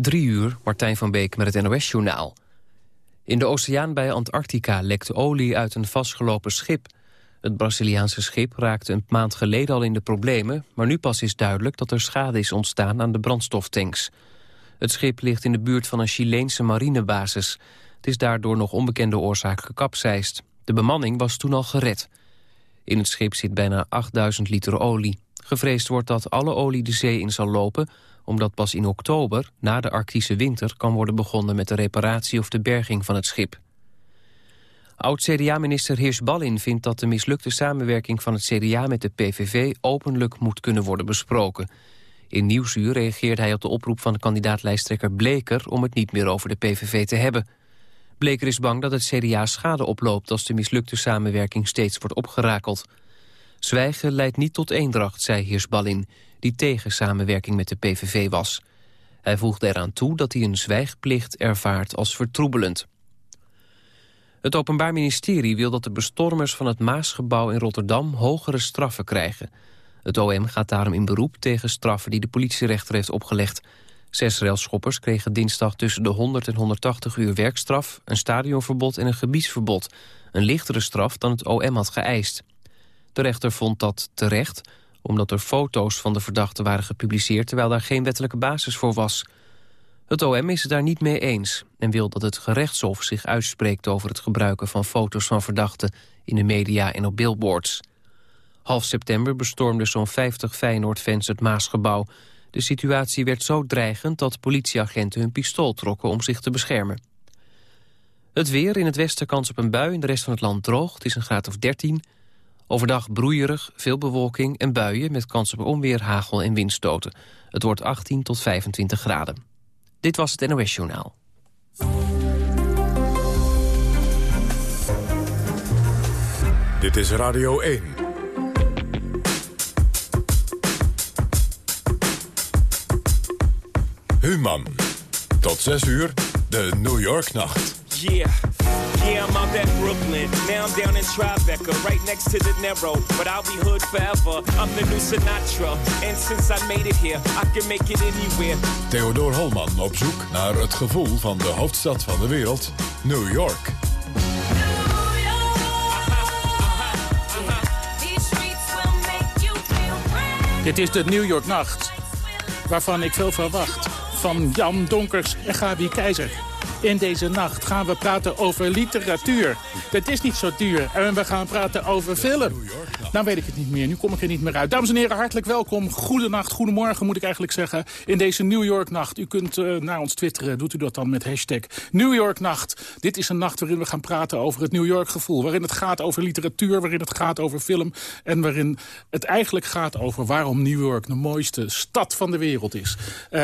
Drie uur, Martijn van Beek met het NOS-journaal. In de oceaan bij Antarctica lekt olie uit een vastgelopen schip. Het Braziliaanse schip raakte een maand geleden al in de problemen... maar nu pas is duidelijk dat er schade is ontstaan aan de brandstoftanks. Het schip ligt in de buurt van een Chileense marinebasis. Het is daardoor nog onbekende oorzaak gekapseist. De bemanning was toen al gered. In het schip zit bijna 8000 liter olie. Gevreesd wordt dat alle olie de zee in zal lopen omdat pas in oktober, na de Arctische winter... kan worden begonnen met de reparatie of de berging van het schip. Oud-CDA-minister Hirsch-Ballin vindt dat de mislukte samenwerking van het CDA met de PVV openlijk moet kunnen worden besproken. In Nieuwsuur reageerde hij op de oproep van kandidaatlijsttrekker Bleker om het niet meer over de PVV te hebben. Bleker is bang dat het CDA schade oploopt als de mislukte samenwerking steeds wordt opgerakeld. Zwijgen leidt niet tot eendracht, zei Hirsch-Ballin die tegen samenwerking met de PVV was. Hij voegde eraan toe dat hij een zwijgplicht ervaart als vertroebelend. Het Openbaar Ministerie wil dat de bestormers van het Maasgebouw in Rotterdam hogere straffen krijgen. Het OM gaat daarom in beroep tegen straffen die de politierechter heeft opgelegd. Zes railschoppers kregen dinsdag tussen de 100 en 180 uur werkstraf... een stadionverbod en een gebiedsverbod. Een lichtere straf dan het OM had geëist. De rechter vond dat terecht omdat er foto's van de verdachte waren gepubliceerd... terwijl daar geen wettelijke basis voor was. Het OM is het daar niet mee eens en wil dat het gerechtshof zich uitspreekt... over het gebruiken van foto's van verdachten in de media en op billboards. Half september bestormden zo'n 50 Feyenoord-fans het Maasgebouw. De situatie werd zo dreigend dat politieagenten hun pistool trokken om zich te beschermen. Het weer, in het westen kans op een bui, in de rest van het land droog. Het is een graad of 13. Overdag broeierig, veel bewolking en buien met kans op onweer, hagel en windstoten. Het wordt 18 tot 25 graden. Dit was het NOS Journaal. Dit is Radio 1. Human. Tot 6 uur, de New York Nacht. Yeah. Yeah, I'm out at Brooklyn. Now I'm down in Tribeca, right next to the Narrow. But I'll be hood forever. I'm the new Sinatra. And since I made it here, I can make it anywhere. Theodor Holman op zoek naar het gevoel van de hoofdstad van de wereld, New York. Dit is de New York Nacht, waarvan ik veel verwacht. Van Jan Donkers en Gabi Keizer. In deze nacht gaan we praten over literatuur. Het is niet zo duur. En we gaan praten over film. Nou weet ik het niet meer. Nu kom ik er niet meer uit. Dames en heren, hartelijk welkom. Goedenacht, goedemorgen moet ik eigenlijk zeggen. In deze New York nacht. U kunt uh, naar ons twitteren. Doet u dat dan met hashtag New York nacht. Dit is een nacht waarin we gaan praten over het New York gevoel. Waarin het gaat over literatuur. Waarin het gaat over film. En waarin het eigenlijk gaat over waarom New York de mooiste stad van de wereld is. Uh,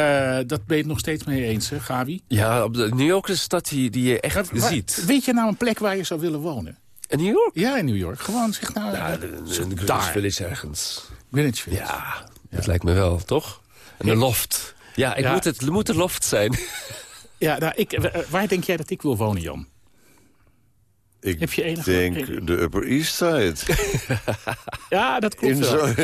dat ben je het nog steeds mee eens, hè, Gavi? Ja, op de New York is een stad die, die je echt ziet. Weet je nou een plek waar je zou willen wonen? In New York? Ja, in New York. Gewoon, zeg nou... Ja, de, de, de Greenwich Village ergens. Greenwich Village. Ja, dat ja. lijkt me wel, toch? En de loft. Ja, ik Ja. Moet het, moet de loft zijn. Ja, nou, ik, waar denk jij dat ik wil wonen, Jan? Ik Heb je enige- denk de Upper East Side. Ja, dat klopt In wel. zo'n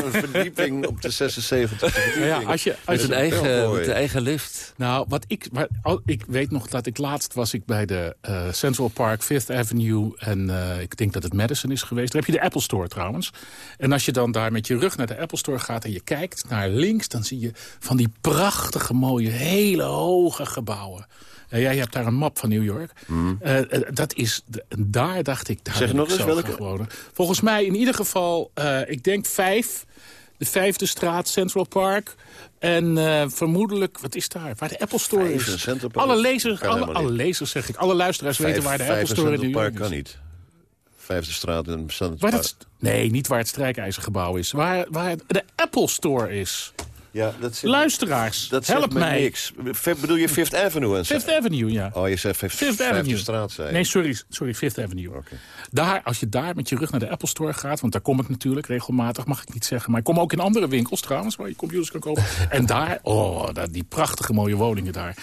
zo'n verdieping op de 76 verdieping. Ja, als je, als Met een eigen, mooi. met een eigen lift. Nou, wat ik, waar, oh, ik weet nog dat ik laatst was ik bij de eh, Central Park, Fifth Avenue... en eh, ik denk dat het Madison is geweest. Daar heb je de Apple Store trouwens. En als je dan daar met je rug naar de Apple Store gaat... en je kijkt naar links, dan zie je van die prachtige, mooie, hele hoge gebouwen. Eh, jij hebt daar een map van New York. Eh, dat is, daar dacht ik, daar Zeg nog eens welke? Volgens mij in ieder geval, eh, ik denk vijf... De vijfde straat, Central Park. En vermoedelijk, wat is daar? Waar de Apple Store Vijf is. Park? Alle lezers, alle, alle lezers zeg ik. Alle luisteraars Vijf- weten waar de Apple Store in New York Park is. kan niet. Vijfde straat in Central Waar Park. dat, nee, niet waar het strijkijzergebouw is. Waar, waar de Apple Store is. Ja, dat Luisteraars, dat help me mij. niks. Bedoel je Fifth Avenue? En? Fifth Avenue, ja. Oh, je zegt Fifth, Fifth Avenue. straat, zei. Nee, sorry, sorry, Fifth Avenue. Daar, als je daar met je rug naar de Apple Store gaat... want daar kom ik natuurlijk regelmatig, mag ik niet zeggen... maar ik kom ook in andere winkels trouwens, waar je computers kan kopen. en daar, oh, die prachtige mooie woningen daar.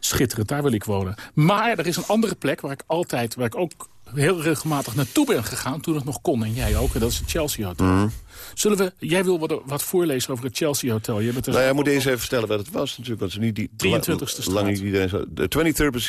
Schitterend, daar wil ik wonen. Maar er is een andere plek waar ik altijd, waar ik ook heel regelmatig naartoe ben gegaan toen het nog kon. En jij ook, en dat is het Chelsea Hotel. Mhm. Zullen we, jij wil wat, wat voorlezen over het Chelsea Hotel. Je bent er Nou ja, moet eens even vertellen wat het was natuurlijk. Want het is niet die 23e la- lang niet iedereen zo. De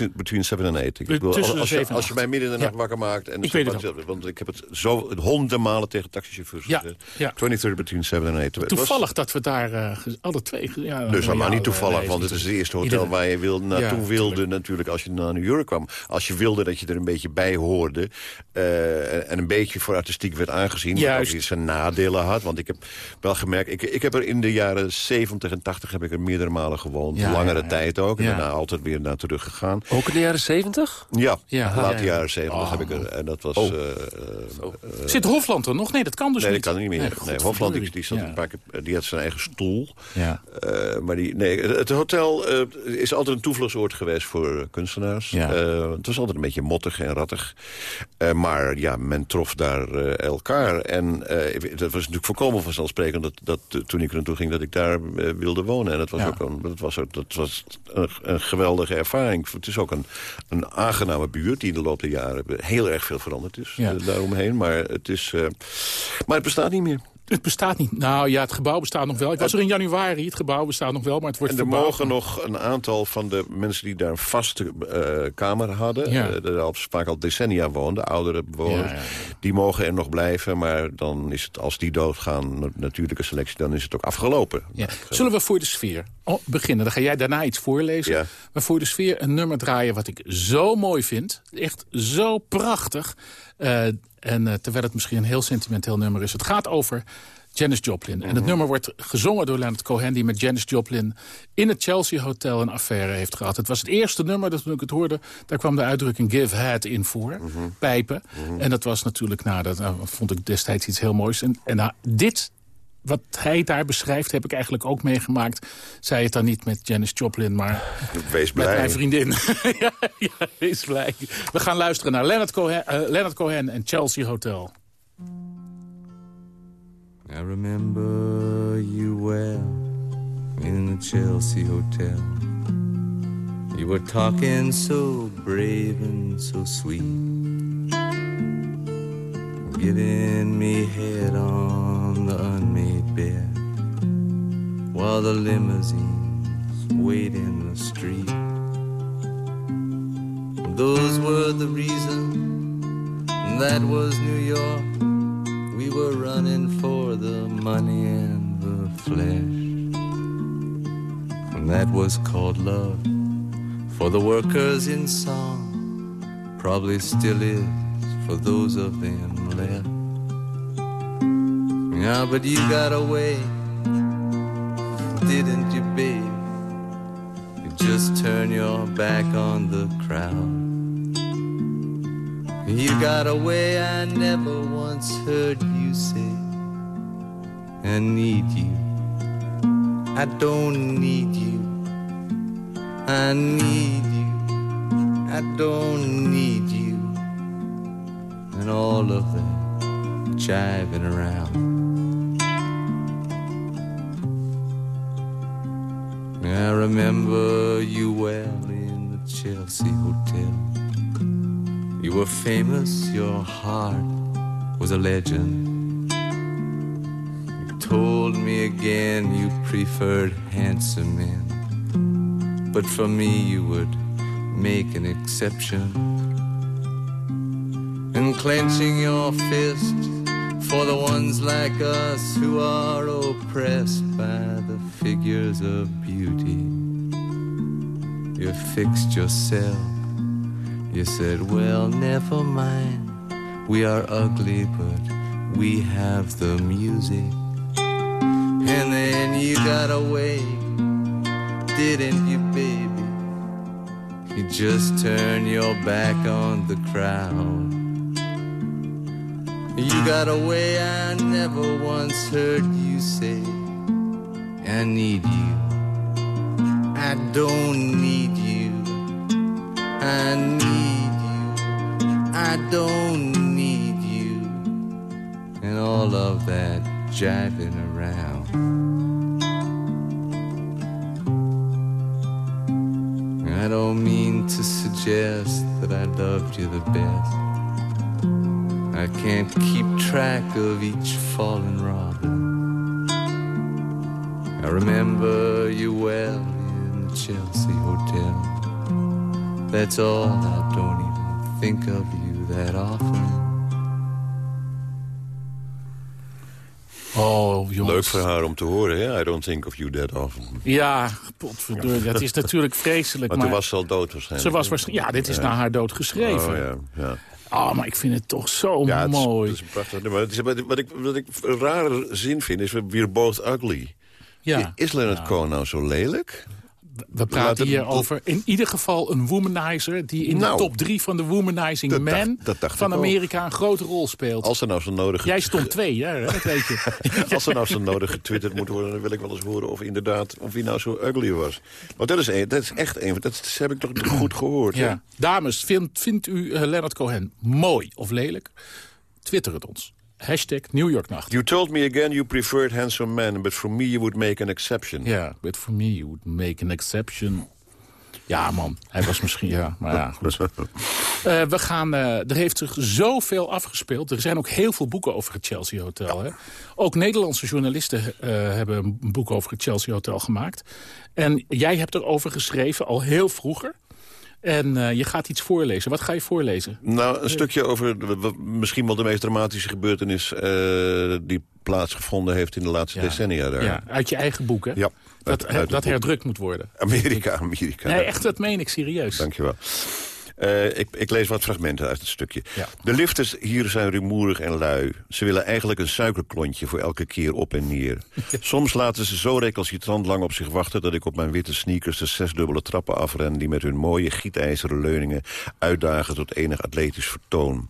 23rd between 7 en 8. Ik bedoel, als, je, als je mij midden in de nacht Ja. wakker maakt... En Ik weet het want, want ik heb het zo honderden malen tegen taxichauffeurs Ja, gezegd. ja. 23rd between 7 en 8. Het was- Toevallig dat we daar eh, alle twee... Ja, Dus maar niet ja, toevallig, nee, want het is het eerste hotel iedereen. waar je wil, naartoe wilde tuurlijk. natuurlijk als je naar New York kwam. Als je wilde dat je er een beetje bij hoorde eh, en een beetje voor artistiek werd aangezien. Juist. ook weer zijn nadelen had. Want ik heb wel gemerkt, ik, ik heb er in de jaren 70 en 80 heb ik er meerdere malen gewoond. Ja, Langere ja, ja. tijd ook. En daarna altijd weer naar terug gegaan. Ook in de jaren zeventig? Ja, Ja, ja. jaren 70 heb ik er. En dat was... Oh. eh, eh, Zit Hofland er nog? Nee, dat kan dus Nee, niet. dat kan niet meer. Nee, godverdorie. Hofland die, die, zat een paar keer- die had zijn eigen stoel. Ja. Eh, maar die, nee, het hotel is altijd een toevluchtsoord geweest voor kunstenaars. Ja. Het was altijd een beetje mottig en rattig. Maar ja, men trof daar elkaar. En dat was natuurlijk volkomen vanzelfsprekend... dat, dat eh, toen ik er naartoe ging, dat ik daar eh, wilde wonen. En dat was Ja. ook een, dat was, ook- dat was een, een geweldige ervaring. Het is ook een, een aangename buurt... die in de loop der jaren heel erg veel veranderd is. Ja. eh, daaromheen. Maar het, is, maar het bestaat niet meer. Het bestaat niet. Nou ja, het gebouw bestaat nog wel. Ik was er in januari. Het gebouw bestaat nog wel, maar het wordt En er verbouwd. mogen nog een aantal van de mensen die daar een vaste eh, kamer hadden... Ja. eh, er al vaak al decennia woonden, oudere bewoners... Ja, ja, ja. die mogen er nog blijven, maar dan is het, als die doodgaan... na- natuurlijke selectie, dan is het ook afgelopen. Ja. Zullen we voor de sfeer beginnen? Dan ga jij daarna iets voorlezen. Ja. Maar voor de sfeer een nummer draaien wat ik zo mooi vind. Echt zo prachtig. Eh, en eh, terwijl het misschien een heel sentimenteel nummer is. Het gaat over Janis Joplin. En het nummer wordt gezongen door Leonard Cohen... die met Janis Joplin in het Chelsea Hotel een affaire heeft gehad. Het was het eerste nummer dat toen ik het hoorde... daar kwam de uitdrukking give head in voor. Pijpen. En dat was natuurlijk, nou, dat nou, vond ik destijds iets heel moois. En, en nou, dit wat hij daar beschrijft, heb ik eigenlijk ook meegemaakt. Zij het dan niet met Janis Joplin, maar Wees met blij. mijn vriendin. ja, ja, wees blij. We gaan luisteren naar Leonard Cohen, eh, Leonard Cohen en Chelsea Hotel. I remember you well in the Chelsea Hotel. You were talking so brave and so sweet, giving me head on the unmade bed while the limousines wait in the street. Those were the reasons. That was New York. We were running for the money and the flesh. And that was called love for the workers in song. Probably still is for those of them left. Yeah, but you got away, didn't you, babe? You just turn your back on the crowd. You got away, I never once heard you say, I need you. I don't need you. I need you. I don't need you. And all of that jiving around. I remember you well in the Chelsea Hotel. You were famous, your heart was a legend. You told me again you preferred handsome men. But for me, you would make an exception. Clenching your fist for the ones like us who are oppressed by the figures of beauty. You fixed yourself you said, well, never mind. We are ugly, but we have the music. And then you got away, didn't you, baby? You just turned your back on the crowd. You got away, I never once heard you say, I need you. I don't need you. I need you. I don't need you. And all of that jiving around. I don't mean to suggest that I loved you the best. I can't keep track of each fallen robin. I remember you well in the Chelsea Hotel. That's all, I don't even think of you that often. Oh, jongens. Leuk voor haar om te horen, hè? I don't think of you that often. Ja, potverdorie. Dat is natuurlijk vreselijk. Maar, Maar, toen was ze al dood waarschijnlijk. ze was waarschijnlijk... Ja, dit is na haar dood geschreven. Oh, ja, ja. Oh, maar ik vind het toch zo Ja, het is, mooi. het is een prachtig nummer. Het is, wat, ik- wat, ik, wat ik een rare zin vind, is we're both ugly. ja. Is Leonard Cohen nou zo lelijk? We praten hier over in ieder geval een womanizer... die in Nou, de top drie van de womanizing dat men dacht- dat dacht van ook. Amerika een grote rol speelt. Als er nou zo nodig, Jij stond twee, hè? Dat weet je. als er nou zo nodig getwitterd moet worden... dan wil ik wel eens horen of inderdaad of hij nou zo ugly was. Want dat is, een, dat is echt een... Dat heb ik toch goed gehoord. Ja. Dames, vindt, vindt u eh, Leonard Cohen mooi of lelijk? Twitter het ons. Hashtag New York Nacht. You told me again you preferred handsome men... but for me you would make an exception. Ja, but for me you would make an exception. Ja, man. Hij was misschien... Ja, maar ja, goed. Eh, we gaan, eh, er heeft zich zoveel afgespeeld. Er zijn ook heel veel boeken over het Chelsea Hotel. Hè? Ook Nederlandse journalisten eh, hebben een boek over het Chelsea Hotel gemaakt. En jij hebt erover geschreven, al heel vroeger. En eh, je gaat iets voorlezen. Wat ga je voorlezen? Nou, een stukje over wat- misschien wel de meest dramatische gebeurtenis... eh, die plaatsgevonden heeft in de laatste Ja. decennia daar. Ja, uit je eigen boek, hè? Ja, Dat, uit- uit het dat herdrukt moet worden. Amerika, Amerika. Nee, echt, dat meen ik serieus. Dankjewel. Eh, ik, ik lees wat fragmenten uit het stukje. Ja. De lifters hier zijn rumoerig en lui. Ze willen eigenlijk een suikerklontje voor elke keer op en neer. Soms laten ze zo recalcitrant lang op zich wachten... dat ik op mijn witte sneakers de zesdubbele trappen afren... die met hun mooie gietijzeren leuningen uitdagen tot enig atletisch vertoon.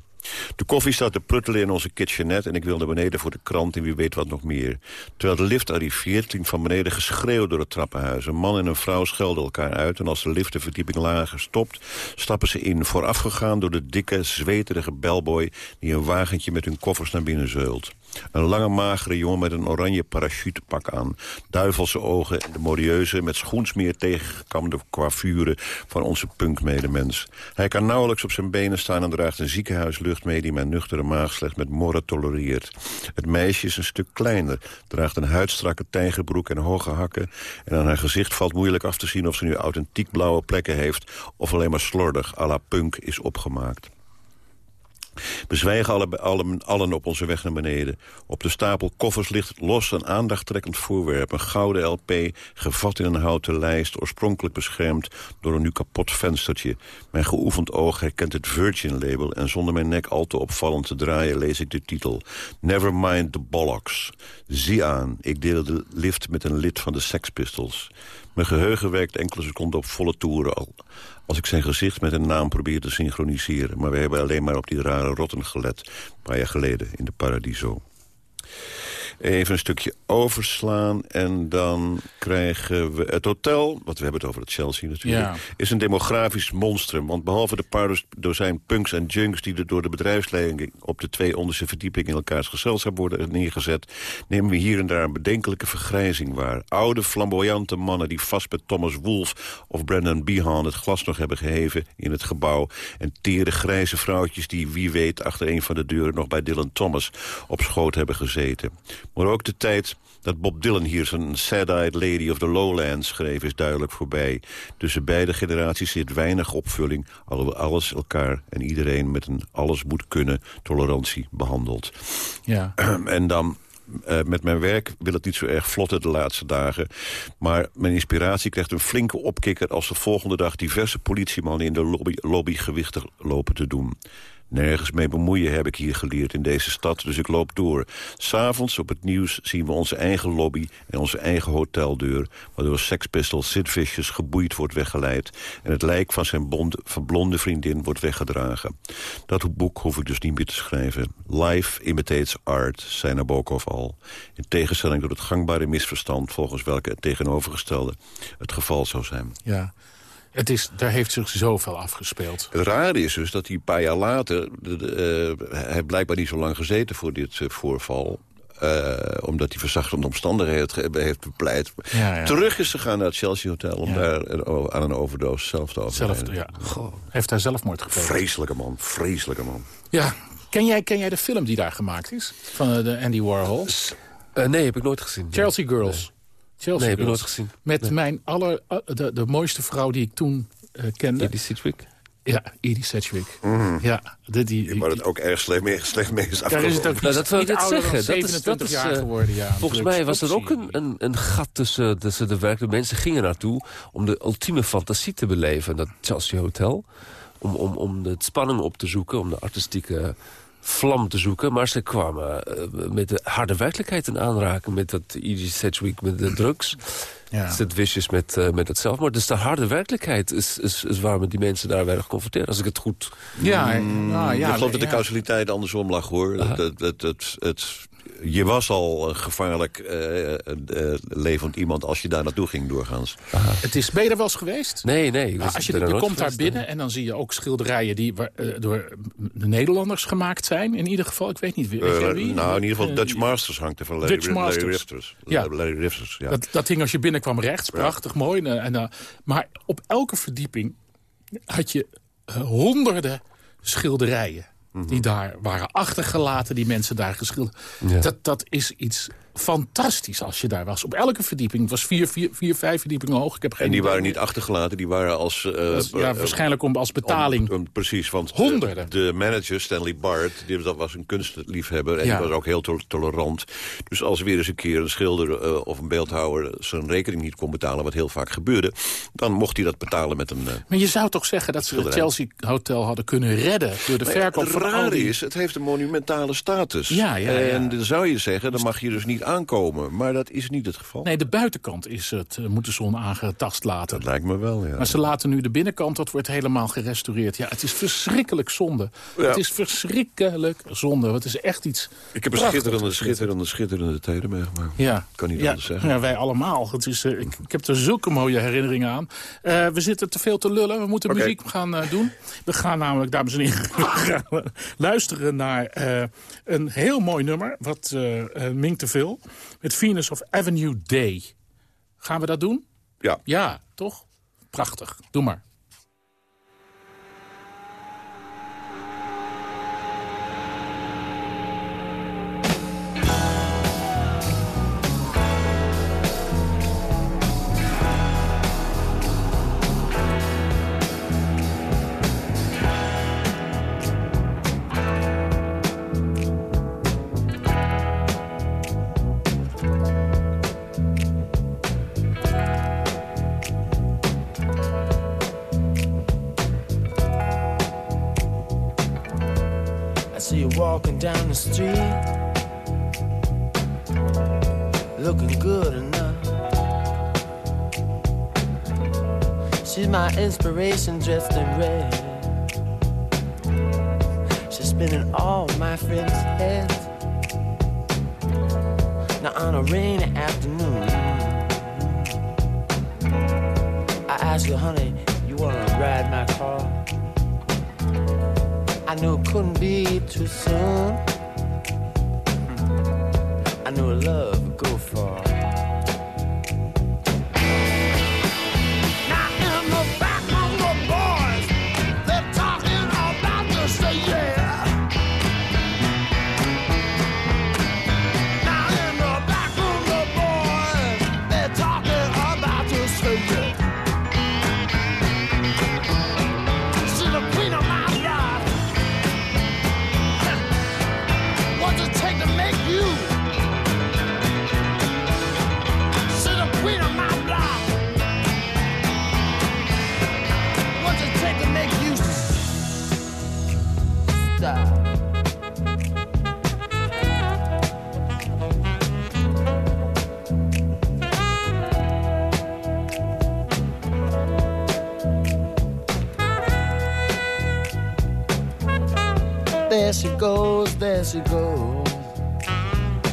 De koffie staat te pruttelen in onze kitchenette... en ik wil naar beneden voor de krant en wie weet wat nog meer. Terwijl de lift arriveert, klinkt van beneden geschreeuw door het trappenhuis. Een man en een vrouw schelden elkaar uit... en als de lift de verdieping lager stopt, stappen ze in... voorafgegaan door de dikke, zweterige bellboy... die een wagentje met hun koffers naar binnen zeult. Een lange, magere jongen met een oranje parachutepak aan. Duivelse ogen en de modieuze, met schoensmeer tegengekamde coiffure... van onze punkmedemens. Hij kan nauwelijks op zijn benen staan en draagt een ziekenhuislucht mee... die mijn nuchtere maag slechts met morren tolereert. Het meisje is een stuk kleiner, draagt een huidstrakke tijgerbroek en hoge hakken... en aan haar gezicht valt moeilijk af te zien of ze nu authentiek blauwe plekken heeft... of alleen maar slordig, à la punk, is opgemaakt. We zwijgen alle, alle, allen op onze weg naar beneden. Op de stapel koffers ligt los een aandachttrekkend voorwerp. Een gouden LP, gevat in een houten lijst... oorspronkelijk beschermd door een nu kapot venstertje. Mijn geoefend oog herkent het Virgin-label... en zonder mijn nek al te opvallend te draaien lees ik de titel. Never mind the bollocks. Zie aan, ik deel de lift met een lid van de Sex Pistols. Mijn geheugen werkt enkele seconden op volle toeren al. Als ik zijn gezicht met een naam probeer te synchroniseren. Maar we hebben alleen maar op die rare rotten gelet. Een paar jaar geleden in de Paradiso. Even een stukje overslaan en dan krijgen we het hotel... want we hebben het over het Chelsea natuurlijk... Ja. is een demografisch monstrum. Want behalve de paar dozijn punks en junks... die er door de bedrijfsleiding op de twee onderste verdiepingen... in elkaars gezelschap worden neergezet... nemen we hier en daar een bedenkelijke vergrijzing waar. Oude, flamboyante mannen die vast met Thomas Wolfe... of Brandon Behan het glas nog hebben geheven in het gebouw... en tere grijze vrouwtjes die, wie weet... achter een van de deuren nog bij Dylan Thomas op schoot hebben gezeten. Maar ook de tijd dat Bob Dylan hier zijn Sad-Eyed Lady of the Lowlands schreef... is duidelijk voorbij. Tussen beide generaties zit weinig opvulling... alhoewel alles elkaar en iedereen met een alles moet kunnen tolerantie behandelt. Ja. En dan eh, met mijn werk wil het niet zo erg vlotten de laatste dagen. Maar mijn inspiratie krijgt een flinke opkikker... als de volgende dag diverse politiemannen in de lobby, lobby gewichtig lopen te doen. Nergens mee bemoeien heb ik hier geleerd in deze stad, dus ik loop door. S'avonds op het nieuws zien we onze eigen lobby en onze eigen hoteldeur... waardoor sekspistol Sid geboeid wordt weggeleid... en het lijk van zijn blonde vriendin wordt weggedragen. Dat boek hoef ik dus niet meer te schrijven. Life imitates art, zei Nabokov al. In tegenstelling tot het gangbare misverstand... volgens welke het tegenovergestelde het geval zou zijn. ja. Het is, daar heeft zich zoveel afgespeeld. Het rare is dus dat hij een paar jaar later... De, de, eh, hij heeft blijkbaar niet zo lang gezeten voor dit eh, voorval... eh, omdat hij verzachtende omstandigheden heeft, bepleit. Ja, ja. Terug is gegaan naar het Chelsea Hotel... om Ja. daar aan een overdose zelf te overlijden. Zelf, ja. Goh, heeft hij zelfmoord gepleegd. Vreselijke man, vreselijke man. Ja, Ken jij, ken jij de film die daar gemaakt is? Van de Andy Warhol? Eh, nee, heb ik nooit gezien. Chelsea Girls. Chelsea Nee, heb nooit gezien. Met Nee. mijn aller, eh, de, de mooiste vrouw die ik toen eh, kende. Edie Sedgwick. Ja, Edie Sedgwick. Ja, die, die, die- Maar het ook erg slecht mee, slecht mee is daar is het ook afgelopen. Nou, dat wil ik net zeggen. Dat is, 27 dat is, jaar eh, geworden, ja. Volgens mij was er ook een, een, een gat tussen, tussen de werk. De mensen gingen naartoe om de ultieme fantasie te beleven. Dat Chelsea Hotel. Om, om, om de spanning op te zoeken. Om de artistieke vlam te zoeken. Maar ze kwamen eh, met de harde werkelijkheid in aanraking. Met dat Edie Sedgwick met de drugs. Ja. Sid Vicious met, eh, met het zelfmoord. Dus de harde werkelijkheid is, is, is waarom die mensen daar werden geconfronteerd. Als ik het goed... Ja, nou, ja, ik geloof dat de ja. causaliteit andersom lag, hoor. Het, het, het, het, het- je was al een gevaarlijk eh, eh, levend iemand als je daar naartoe ging doorgaans. Het is, ben je er wel eens geweest? Nee, nee. Nou, als je, er komt daar binnen en dan zie je ook schilderijen die waar, eh, door de Nederlanders gemaakt zijn. In ieder geval, ik weet niet wie. weet jij Eh, wie? nou, in ieder geval Eh, Dutch Masters hangt er van Larry, Dutch Larry Masters. Rifters. Ja. Larry Rifters, ja. Dat, dat hing als je binnenkwam rechts, prachtig, mooi. En, en, eh, maar op elke verdieping had je eh, honderden schilderijen. Die daar waren achtergelaten, die mensen daar geschilderd. Ja. Dat, dat is iets fantastisch als je daar was. Op elke verdieping. Het was vier, vier, vier vijf verdiepingen hoog. Ik heb geen En die waren niet achtergelaten, die waren als... eh, ja, eh, waarschijnlijk om, als betaling. om- om- precies, want de- Honderden. De, manager, Stanley Bart, die, dat was een kunstliefhebber... en Ja. die was ook heel to- tolerant. Dus als weer eens een keer een schilder eh, of een beeldhouwer... zijn rekening niet kon betalen, wat heel vaak gebeurde... dan mocht hij dat betalen met een... Maar je zou toch zeggen dat ze het. Chelsea Hotel hadden kunnen redden... door de verkoop het van al rare die... is, het heeft een monumentale status. Ja, ja, ja. En dan zou je zeggen, dan mag je dus niet aankomen. Maar dat is niet het geval. Nee, de buitenkant is het, eh, moeten ze onaangetast laten. Dat lijkt me wel, ja. Maar ze laten nu de binnenkant, dat wordt helemaal gerestaureerd. Ja, het is verschrikkelijk zonde. Ja. Het is verschrikkelijk zonde. Het is echt iets Ik heb een schitterende, schitterende, schitterende tijden meegemaakt. Ja. Kan niet ja, anders zeggen. Ja, wij allemaal. Het is, eh, ik, ik heb er zulke mooie herinneringen aan. Eh, we zitten te veel te lullen. We moeten muziek gaan doen. We gaan namelijk, dames en heren, luisteren naar een heel mooi nummer. Wat minkt te veel. Met Venus of Avenue Day. Gaan we dat doen? Ja. Ja, toch? Prachtig. Doe maar. My inspiration dressed in red. She's spinning all my friends' heads. Now on a rainy afternoon, I asked her, honey, you wanna ride my car? I knew it couldn't be too soon. I knew love would go far. Goes, there she goes.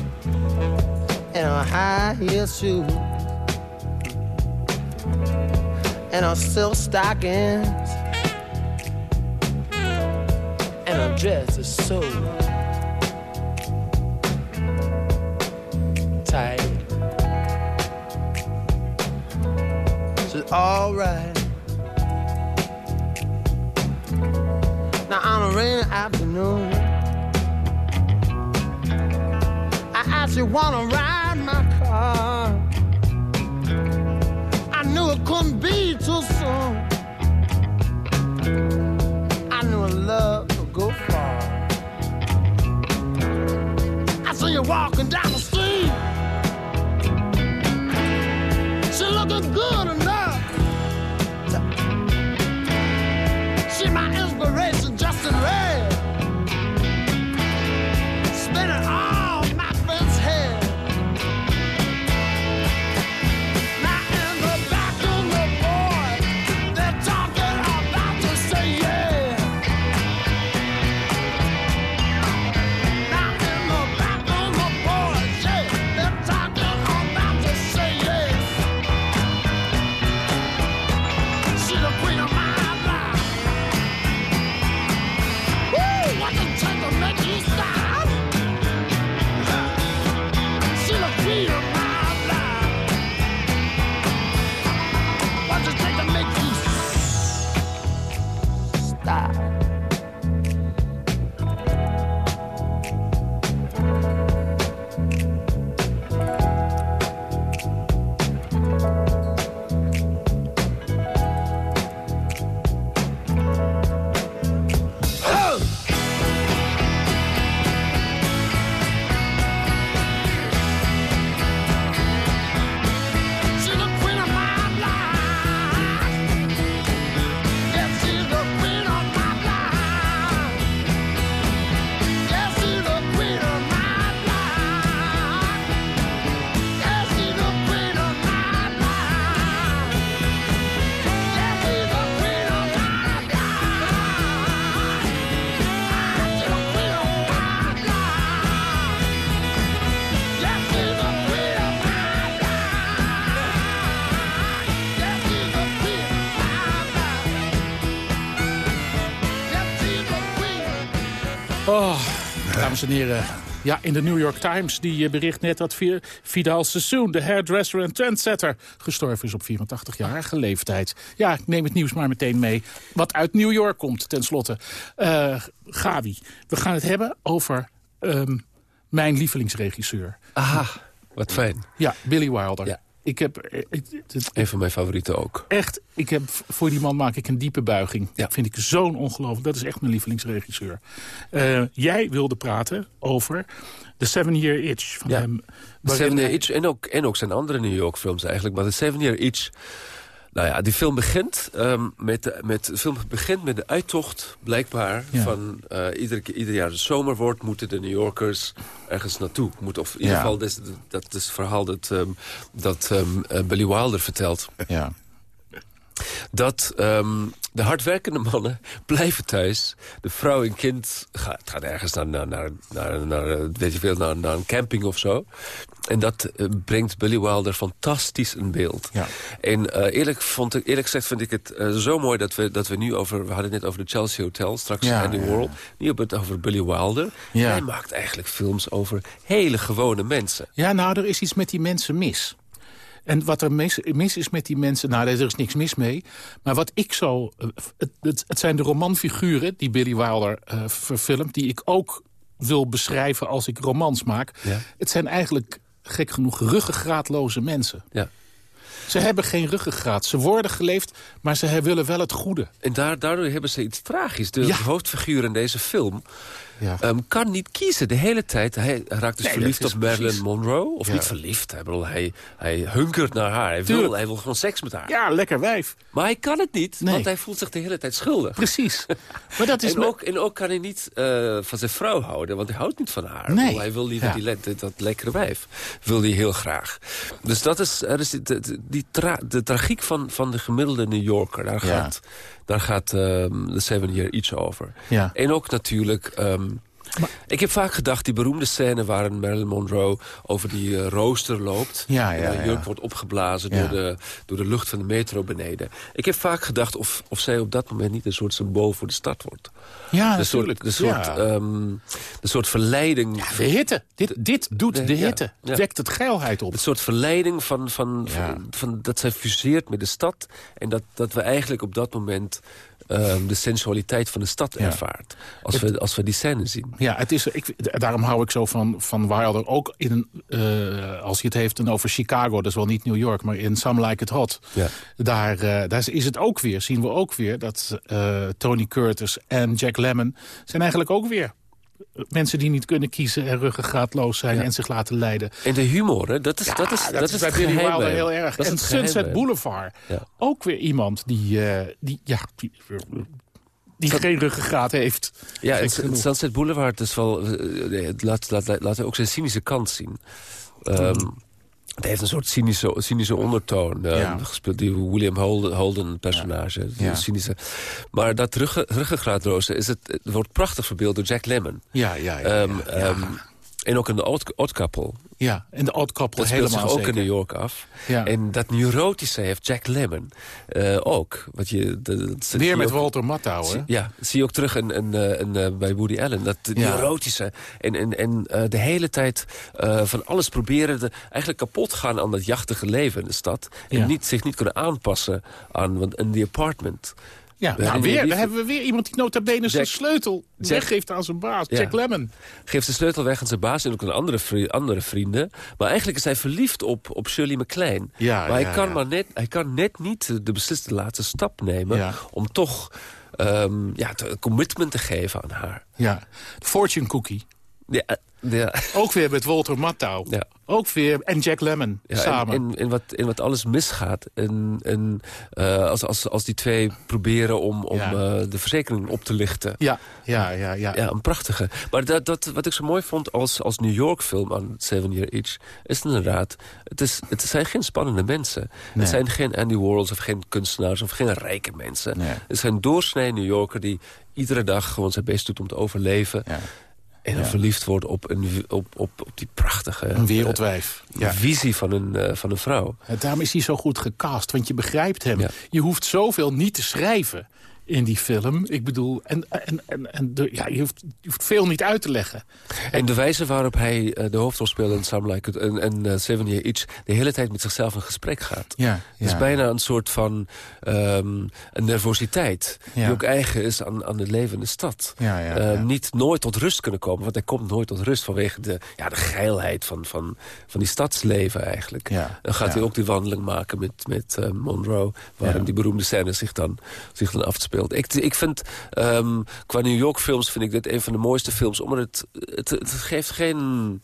In her high heel shoes. And her silk stockings. And her dress is so dames en heren. Ja, in de New York Times die eh, bericht net dat Vi- Vidal Sassoon... de hairdresser en trendsetter, gestorven is op 84-jarige leeftijd. Ja, ik neem het nieuws maar meteen mee. Wat uit New York komt, tenslotte. Eh Gavi, we gaan het hebben over ehm, mijn lievelingsregisseur. Aha, wat fijn. Ja, Billy Wilder. Ja. Ik heb eh, het- Een van mijn favorieten ook. echt, ik heb, voor die man maak ik een diepe buiging. Ja. Dat vind ik zo'n ongelooflijk. Dat is echt mijn lievelingsregisseur. Eh, jij wilde praten over The Seven Year Itch van Ja. hem. The Seven Year Itch en ook, en ook zijn andere New York films eigenlijk. Maar The Seven Year Itch... Nou ja, die film begint, ehm, met, de, met, de film begint met de uittocht, blijkbaar, Ja. van eh, iedere, keer- ieder jaar de zomer wordt, moeten de New Yorkers ergens naartoe. Moet, of in ieder geval, dat is, dat is het verhaal dat, ehm, dat ehm, eh, Billy Wilder vertelt. Ja. Dat ehm, de hardwerkende mannen blijven thuis. De vrouw en kind gaat, gaat ergens naar, naar, naar, naar, naar, weet je veel, naar, naar een camping of zo. En dat eh, brengt Billy Wilder fantastisch in beeld. Ja. En eh, eerlijk, vond ik, eerlijk gezegd vind ik het eh, zo mooi dat we, dat we nu over... We hadden het net over de Chelsea Hotel, straks Ja, Andy ja, Warhol. Nu hebben we het over Billy Wilder. Ja. Hij maakt eigenlijk films over hele gewone mensen. ja, nou, er is iets met die mensen mis. En wat er mis, mis is met die mensen... Nou, er is niks mis mee. Maar wat ik zo... Het, het, het zijn de romanfiguren die Billy Wilder eh, verfilmt... die ik ook wil beschrijven als ik romans maak. Ja. Het zijn eigenlijk, gek genoeg, ruggengraatloze mensen. Ja. Ze hebben geen ruggengraat. Ze worden geleefd, maar ze willen wel het goede. En daar, daardoor hebben ze iets tragisch. De Ja. hoofdfiguur in deze film Ja. ehm, kan niet kiezen de hele tijd. Hij raakt dus Nee, verliefd op Marilyn precies. Monroe. Of Ja. niet verliefd. Hij, bedoel, hij, hij hunkert naar haar. Hij wil, Tuurlijk. hij wil gewoon seks met haar. ja, lekker wijf. Maar hij kan het niet, Nee. want hij voelt zich de hele tijd schuldig. Precies. Maar dat is En ook, en ook kan hij niet eh, van zijn vrouw houden, want hij houdt niet van haar. Nee. Bedoel, Hij wil liever Ja. die, le- dat, lekkere wijf. Wil hij heel graag. Dus dat is, er is die, die, die tra- de tragiek van, van de gemiddelde New Yorker. Daar gaat, daar gaat ehm, de Seven Year iets over. Ja. En ook natuurlijk... ik heb vaak gedacht, die beroemde scène waarin Marilyn Monroe over die eh, rooster loopt. Ja, en ja, haar ja. jurk wordt opgeblazen Ja. door, de, door de lucht van de metro beneden. Ik heb vaak gedacht of, of zij op dat moment niet een soort symbool voor de stad wordt. Ja, De soort, natuurlijk. de soort, Ja. ehm, de soort verleiding... de hitte. Dit, dit doet de- de ja, hitte. ja. Wekt het geilheid op. Een soort verleiding van, van, Ja. van, van dat zij fuseert met de stad. En dat, dat we eigenlijk op dat moment ehm, de sensualiteit van de stad Ja. ervaart. Als, we, als we die scène zien. Ja, het is, ik, daarom hou ik zo van, van Wilder. Ook in, een, eh, als je het heeft over Chicago, dat is wel niet New York... maar in Some Like It Hot, Ja. daar, eh, daar is het ook weer, zien we ook weer... dat eh, Tony Curtis en Jack Lemmon zijn eigenlijk ook weer... mensen die niet kunnen kiezen en ruggengraatloos zijn... en zich laten leiden. En de humor, hè, dat is, Ja, dat is, dat, is bij Billy Wilder heel erg. Dat is en het Sunset. Boulevard, Ja. ook weer iemand die, eh, die, ja, die, die geen ruggengraat heeft. Ja. Sunset Boulevard is wel, het laat, laat, laat, ook zijn cynische kant zien. Ehm, het heeft een soort cynische, cynische ondertoon. eh, Ja. Gespeeld die William Holden, Holden personage. Ja. Cynische. Maar dat rugge, ruggengraatrooster is het, het wordt prachtig verbeeld door Jack Lemmon. Ja, ja, ja. Ehm, ehm, en ook in de Odd, Odd Couple. Ja. en de odd couple Dat speelt helemaal zich ook zeker. in New York af. Ja. En dat neurotische heeft Jack Lemmon eh, ook. Wat je, dat Weer met ook- Walter Matthau, hè? Zie- Ja, dat zie je ook terug in, in, eh, in, eh, bij Woody Allen. Dat Ja. neurotische. En, en, en eh, de hele tijd eh, van alles proberen... De, eigenlijk kapot gaan aan dat jachtige leven in de stad. En Ja. niet, zich niet kunnen aanpassen aan want in die apartment. Ja, We nou, hebben weer, daar hebben we weer iemand die nota bene zijn sleutel Jack- weggeeft aan zijn baas. Ja. Jack Lemmon. Geeft de sleutel weg aan zijn baas en ook aan andere, vri- andere vrienden. Maar eigenlijk is hij verliefd op, op Shirley MacLaine. Ja, maar hij, kan maar net, hij kan net niet de besliste laatste stap nemen... Om toch ehm, ja, commitment te geven aan haar. Ja, Fortune Cookie. Ja, eh, ja. Ook weer met Walter Matthau. Ja. Ook weer, en Jack Lemmon Ja, samen. En, en, en wat, en wat alles misgaat. En, en eh, als, als, als die twee proberen om, om Ja. eh, de verzekering op te lichten. ja, ja, ja, ja. Ja, een prachtige. Maar dat, dat, wat ik zo mooi vond als, als New York film aan Seven Year Itch... is inderdaad, het, is, het zijn geen spannende mensen. Nee. Het zijn geen Andy Warhols of geen kunstenaars of geen rijke mensen. Nee. Het zijn doorsnee New Yorker die iedere dag gewoon zijn best doet om te overleven. Ja. En dan verliefd wordt op, een, op, op, op die prachtige... Een wereldwijf. eh, Ja. visie van een, eh, van een vrouw. En Daarom is hij zo goed gecast, want je begrijpt hem. Ja. Je hoeft zoveel niet te schrijven in die film. Ik bedoel, en, en, en, en de, ja, je, hoeft, je hoeft veel niet uit te leggen. En de wijze waarop hij eh, de hoofdrol speelde in Some Like It en, en eh, Seven Year Itch... de hele tijd met zichzelf in gesprek gaat. Ja, Het is bijna een soort van ehm, een nervositeit... Ja. die ook eigen is aan, aan het leven in de stad. Ja, ja, Eh, ja. Niet nooit tot rust kunnen komen. Want hij komt nooit tot rust vanwege de, ja, de geilheid van, van, van die stadsleven eigenlijk. Ja, Dan gaat hij ook die wandeling maken met, met Monroe... waarin die beroemde scène zich dan, zich dan afspeelt. Ik, ik vind, ehm, qua New York films vind ik dit een van de mooiste films... omdat het, het, het geeft geen...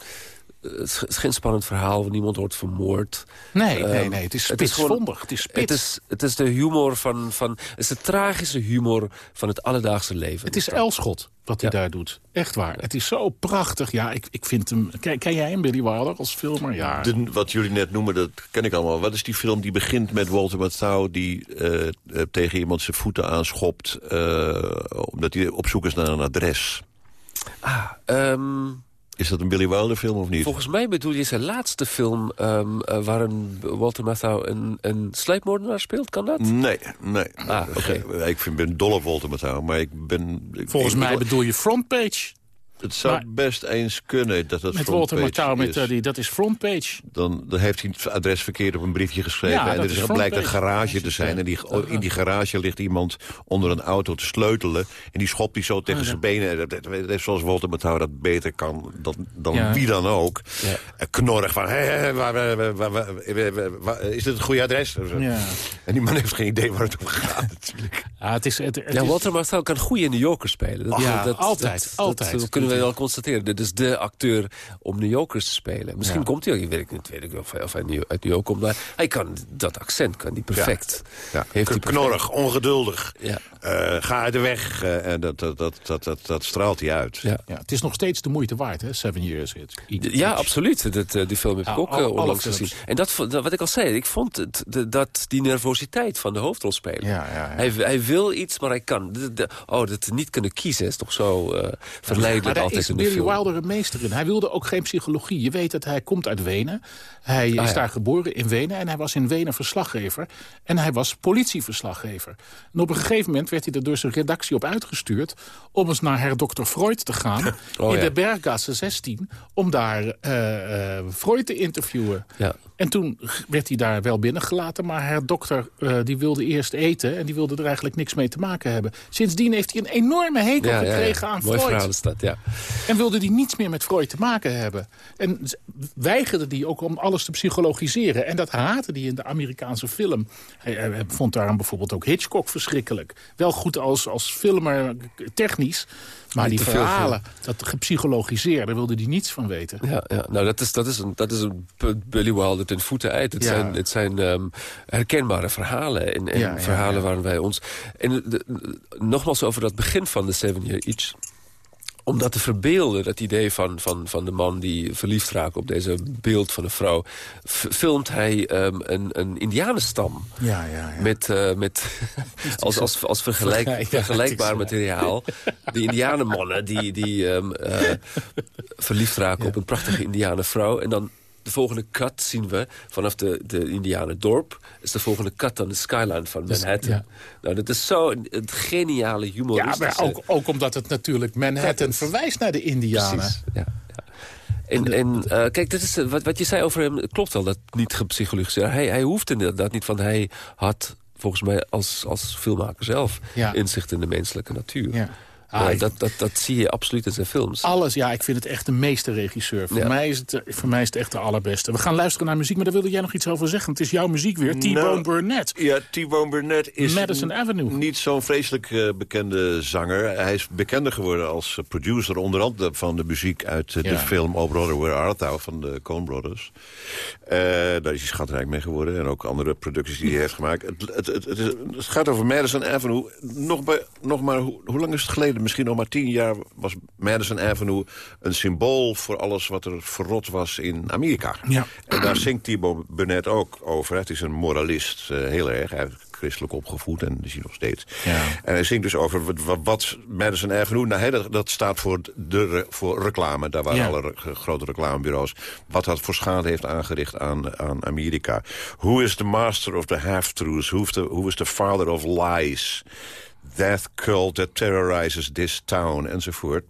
Het is geen spannend verhaal, niemand wordt vermoord. Nee, nee, Ehm, nee. Het is het is gewoon- spitsvondig. Het is spits. Het is, het is de humor van, van... Het is de tragische humor van het alledaagse leven. Het is Dat- Elschot wat hij Ja. daar doet. Echt waar. Het is zo prachtig. Ja, ik, ik vind hem... Ken, ken jij hem, Billy Wilder, als filmer? Ja. De- wat jullie net noemen, dat ken ik allemaal. Wat is die film die begint met Walter Matthau... die eh, eh, tegen iemand zijn voeten aanschopt... eh, omdat hij op zoek is naar een adres? Ah, ehm, Is dat een Billy Wilder film of niet? volgens mij bedoel je zijn laatste film... ehm, eh, waarin Walter Matthau een, een sluipmoordenaar speelt. Kan dat? Nee, nee. Ah, oké. Ik vind, ben dol op Walter Matthau, maar ik ben... Volgens ik- mij bedoel je Frontpage. Het zou maar- best eens kunnen dat dat Met Walter frontpage Matthau, met, is. eh, die, dat is Frontpage. dan, dan heeft hij het adres verkeerd op een briefje geschreven. Ja, en dat er is is, blijkt een garage te zijn. En die, in die garage ligt iemand onder een auto te sleutelen. En die schopt die zo tegen Oh, zijn benen. En dat- dat- dat is Zoals Walter Matthau dat beter kan dan, dan Ja. wie dan ook. Ja. En Knorrig van, hé, hé, waar, waar, waar, waar- waar- waar- waar- is dit het goede adres? Ja. En die man heeft geen idee waar het om gaat natuurlijk. Ja, het is, het, het Ja, Walter Matthau kan goede New Yorkers spelen. Dat, Ja, dat, altijd, dat, altijd. Dat kunnen we wel constateren. Dit is de acteur om New Yorkers te spelen. Misschien Ja. komt hij ook, ik weet ik niet, weet ik of of hij New- uit New York komt. Maar hij kan dat accent, kan hij perfect. Ja. Heeft hij perfect. Knorrig, ongeduldig. Ja. Eh, ga uit de weg. eh, en dat, dat, dat, dat, dat, dat straalt hij uit. Ja. ja, het is nog steeds de moeite waard, hè? Seven Years. It. Ja, absoluut. Dat, eh, die film heb ik Ja, ook onlangs gezien. En dat, wat ik al zei, ik vond het, de- dat die nervositeit van de hoofdrolspeler. Ja, ja, ja. Hij, hij wil iets, maar hij kan. De- de- oh, dat niet kunnen kiezen is toch zo eh verleidelijk Daar altijd is in de Billy film. Wilder een meester in. Hij wilde ook geen psychologie. Je weet dat hij komt uit Wenen. Hij is Ah, ja. daar geboren in Wenen. En hij was in Wenen verslaggever. En hij was politieverslaggever. En op een gegeven moment werd hij er door zijn redactie op uitgestuurd... om eens naar Herr Dr. Freud te gaan. Oh, in ja. de Berggasse 16. Om daar eh, Freud te interviewen. Ja. En toen werd hij daar wel binnengelaten, maar haar dokter eh, die wilde eerst eten... en die wilde er eigenlijk niks mee te maken hebben. Sindsdien heeft hij een enorme hekel Ja, ja, ja. gekregen aan Mooi Freud. is dat, ja. En wilde hij niets meer met Freud te maken hebben. En weigerde hij ook om alles te psychologiseren. En dat haatte hij in de Amerikaanse film. Hij, hij vond daarom bijvoorbeeld ook Hitchcock verschrikkelijk. Wel goed als, als filmer, technisch. Maar Niet die verhalen, dat gepsychologiseerde, wilde hij niets van weten. Ja, ja. Nou, dat is, dat is een, dat is een punt Billy Wilder ten voeten uit. Het Ja. zijn, het zijn ehm, herkenbare verhalen. En, en Ja, verhalen waar wij ons... En de- de- nogmaals over dat begin van de Seven Year Itch om dat te verbeelden, dat idee van, van, van de man die verliefd raakt op deze beeld van een vrouw, filmt hij ehm, een, een indianenstam. Ja, ja, ja. Met, eh, met als, als, als vergelijk, Ja, ja, het vergelijkbaar materiaal. De indianenmannen die, die ehm, eh, verliefd raken op een prachtige indianenvrouw. En dan de volgende cut zien we vanaf de, de indianendorp. Is de volgende cut dan de skyline van Manhattan. Dus, ja. Nou, dat is zo een, een geniale Ja, humoristische... maar ook, ook omdat het natuurlijk Manhattan verwijst naar de Indianen. Precies, ja. ja. En, en eh, kijk, dit is, eh, wat, wat je zei over hem klopt wel, dat niet gepsychologiseerd. Hij, hij hoeft inderdaad niet, want hij had volgens mij als, als filmmaker zelf Ja. inzicht in de menselijke natuur. Ja. Ah, dat, dat, dat zie je absoluut in zijn films. Alles, ja, ik vind het echt de meeste regisseur. Voor, Ja. mij is het, voor mij is het echt de allerbeste. We gaan luisteren naar muziek, maar daar wilde jij nog iets over zeggen. Het is jouw muziek weer, T-Bone Nou, Burnett. Ja, T-Bone Burnett is Madison Avenue. niet zo'n vreselijk eh, bekende zanger. Hij is bekender geworden als eh, producer, onder andere van de muziek uit eh, de Ja. film Oh Brother, Where Art Thou van de Coen Brothers. Eh, daar is hij schatrijk mee geworden en ook andere producties die hij heeft gemaakt. Het, het, het, het, is- het gaat over Madison Avenue. Nog, bij, nog maar, hoe, hoe lang is het geleden? Misschien nog maar tien jaar was Madison Avenue een symbool voor alles wat er verrot was in Amerika. Ja. En daar zingt Thibaut Burnett ook over. Het is een moralist, eh, heel erg. Hij is christelijk opgevoed en is hij nog steeds. Ja. En hij zingt dus over wat, wat- Madison Avenue... Nou, dat, dat staat voor, de, voor reclame. Daar waren Ja. alle re- grote reclamebureaus. Wat dat voor schade heeft aangericht aan, aan Amerika. Who is the master of the half-truths? Who who is the father of lies? That cult that terrorizes this town, enzovoort.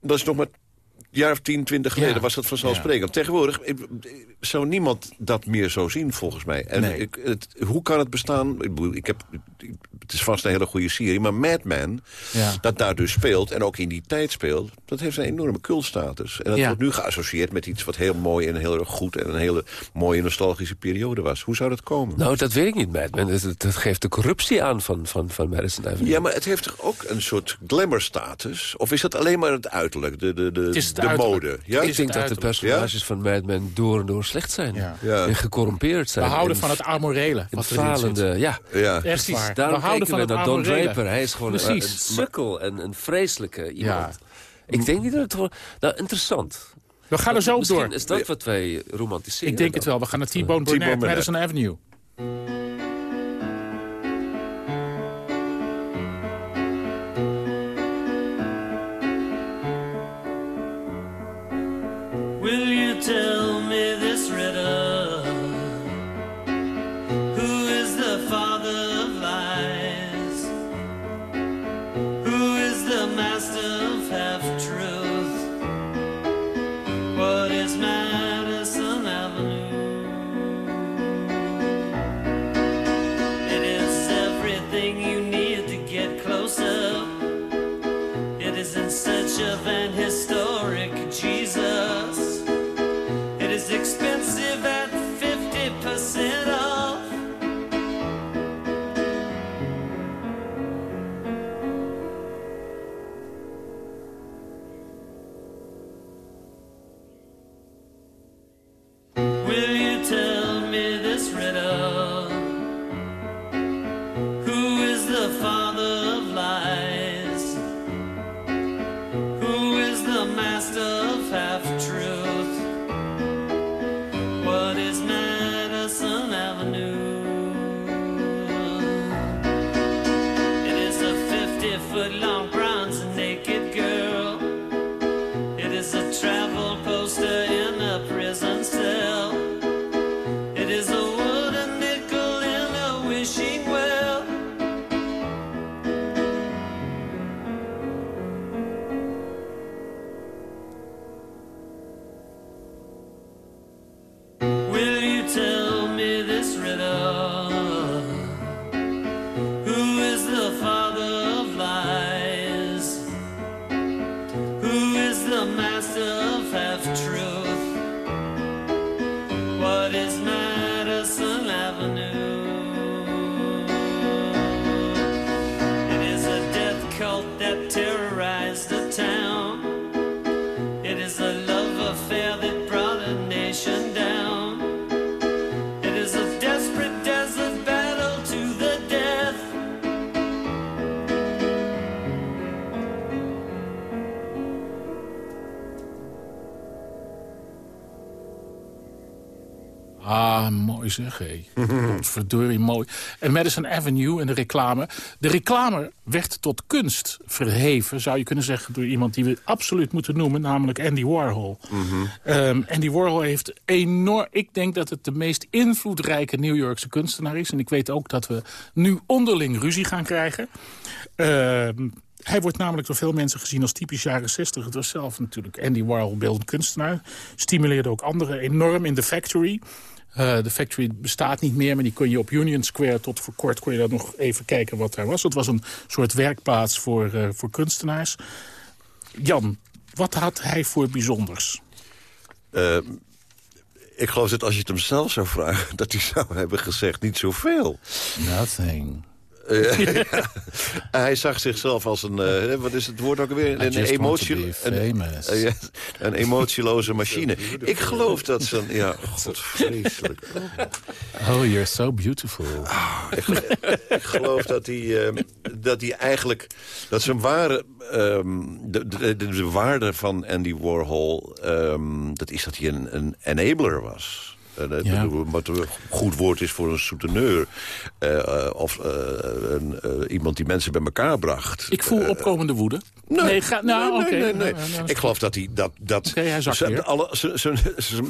Dat is nog maar jaar of 10, 20 geleden Ja. was dat vanzelfsprekend. Tegenwoordig eh, zou niemand dat meer zo zien, volgens mij. En Nee. ik, het, hoe kan het bestaan? Ik, heb, het is vast een hele goede serie, maar Mad Men, Ja. dat daar dus speelt... en ook in die tijd speelt, dat heeft een enorme cultstatus. En dat Ja. wordt nu geassocieerd met iets wat heel mooi en heel erg goed... en een hele mooie nostalgische periode was. Hoe zou dat komen? Nou, dat weet ik niet, Matt. Men, het geeft de corruptie aan van, van, van Madison Avenue. Ja, maar het heeft toch ook een soort glamour-status? Of is dat alleen maar het uiterlijk, de, de, de, Het is het de uiterlijk. mode? Ja? ik denk het dat de personages van Mad Men door en door slecht zijn. Ja. Ja. En gecorrumpeerd zijn. We houden En van het amorele. zit. falende, ja. Ja. Precies, daarom we houden van we het naar Don. Draper. Hij is gewoon een, sukkel en een vreselijke iemand. Ja. Ik denk niet dat het... gewoon- Nou, interessant. We gaan er zo op door. is dat wat wij romantiseren. Ik denk het wel. We gaan naar T-Bone Burnett. Madison Avenue. Will you tell Verdorie mooi. En Madison Avenue en de reclame. De reclame werd tot kunst verheven, zou je kunnen zeggen... door iemand die we absoluut moeten noemen, namelijk Andy Warhol. Ehm, Andy Warhol heeft enorm... Ik denk dat het de meest invloedrijke New Yorkse kunstenaar is. En ik weet ook dat we nu onderling ruzie gaan krijgen. Ehm, hij wordt namelijk door veel mensen gezien als typisch jaren 60. Het was zelf natuurlijk Andy Warhol beeldend kunstenaar. Stimuleerde ook anderen enorm in The Factory. Eh, de Factory bestaat niet meer, maar die kon je op Union Square... tot voor kort kon je daar nog even kijken wat daar was. Het was een soort werkplaats voor, eh, voor kunstenaars. Jan, wat had hij voor bijzonders? Eh, ik geloof dat als je het hem zelf zou vragen... dat hij zou hebben gezegd niet zoveel. Nothing. Eh, ja. Hij zag zichzelf als een, eh, wat is het woord ook weer? I Een, emotie, een, famous. eh, een emotieloze machine. Ik geloof dat ze... Ja, god, vreselijk. Oh, you're so beautiful. ik, ik geloof dat hij, ehm, dat hij eigenlijk... Dat zijn ware... ehm, de, de, de, de waarde van Andy Warhol... ehm, dat is dat hij een, een enabler was. En, het Ja. Wat een goed woord is voor een souteneur. eh, eh, of eh, een, eh, iemand die mensen bij elkaar bracht. Ik voel opkomende woede. ga, nou, nee, nee, nee, Nou, nee. nou, nou, Ik geloof dat hij dat, dat hij zijn- alle- zijn-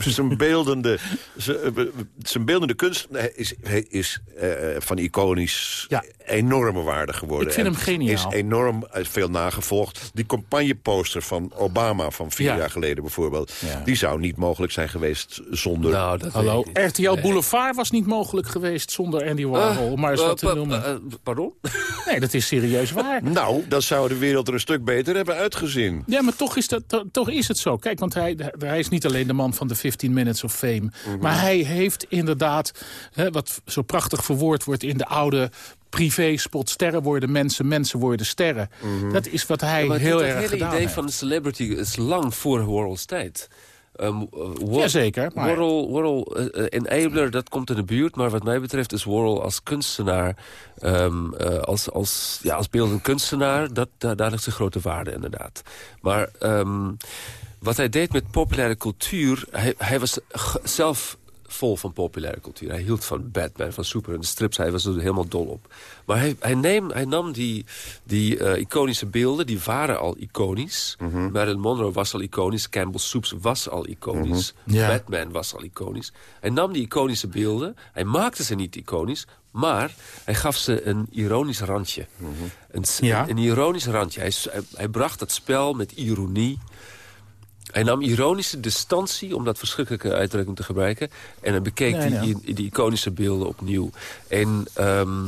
zijn- beeldende, zijn- beeldende kunst is, is eh, van iconisch Ja. enorme waarde geworden. Ik vind hem geniaal. Is enorm eh, veel nagevolgd. Die campagneposter van Obama van vier Ja. jaar geleden bijvoorbeeld, die zou niet mogelijk zijn geweest zonder. Nou, dat Hallo. RTL Boulevard was niet mogelijk geweest zonder Andy Warhol. Eh, maar eens eh, wat te pa- noemen. eh, pardon? Nee, dat is serieus waar. nou, dan zou de wereld er een stuk beter hebben uitgezien. Ja, maar toch is, dat, to- toch is het zo. Kijk, want hij, hij is niet alleen de man van de 15 Minutes of Fame. Maar hij heeft inderdaad, hè, wat zo prachtig verwoord wordt in de oude privé-spot... sterren worden mensen, mensen worden sterren. Dat is wat hij Maar heel erg Het hele gedaan idee heeft. van de celebrity is lang voor Warhol's tijd. Um, uh, Jazeker, maar- Warhol, Warhol uh, uh, enabler, dat komt in de buurt. Maar wat mij betreft is Warhol als kunstenaar... um, uh, als, als, ja, als beeldend kunstenaar, dat, daar, daar ligt zijn grote waarde inderdaad. Maar um, wat hij deed met populaire cultuur... Hij, hij was zelf vol van populaire cultuur. Hij hield van Batman, van Super en de strips. Hij was er helemaal dol op. Maar hij, hij, neem, hij nam die, die uh, iconische beelden, die waren al iconisch. Marilyn Monroe was al iconisch. Campbell Soups was al iconisch. Ja. Batman was al iconisch. Hij nam die iconische beelden. Hij maakte ze niet iconisch. Maar hij gaf ze een ironisch randje. een, s- Ja. een ironisch randje. Hij, hij bracht dat spel met ironie... Hij nam ironische distantie, om dat verschrikkelijke uitdrukking te gebruiken... en hij bekeek Nee, die, die, die iconische beelden opnieuw. En ehm,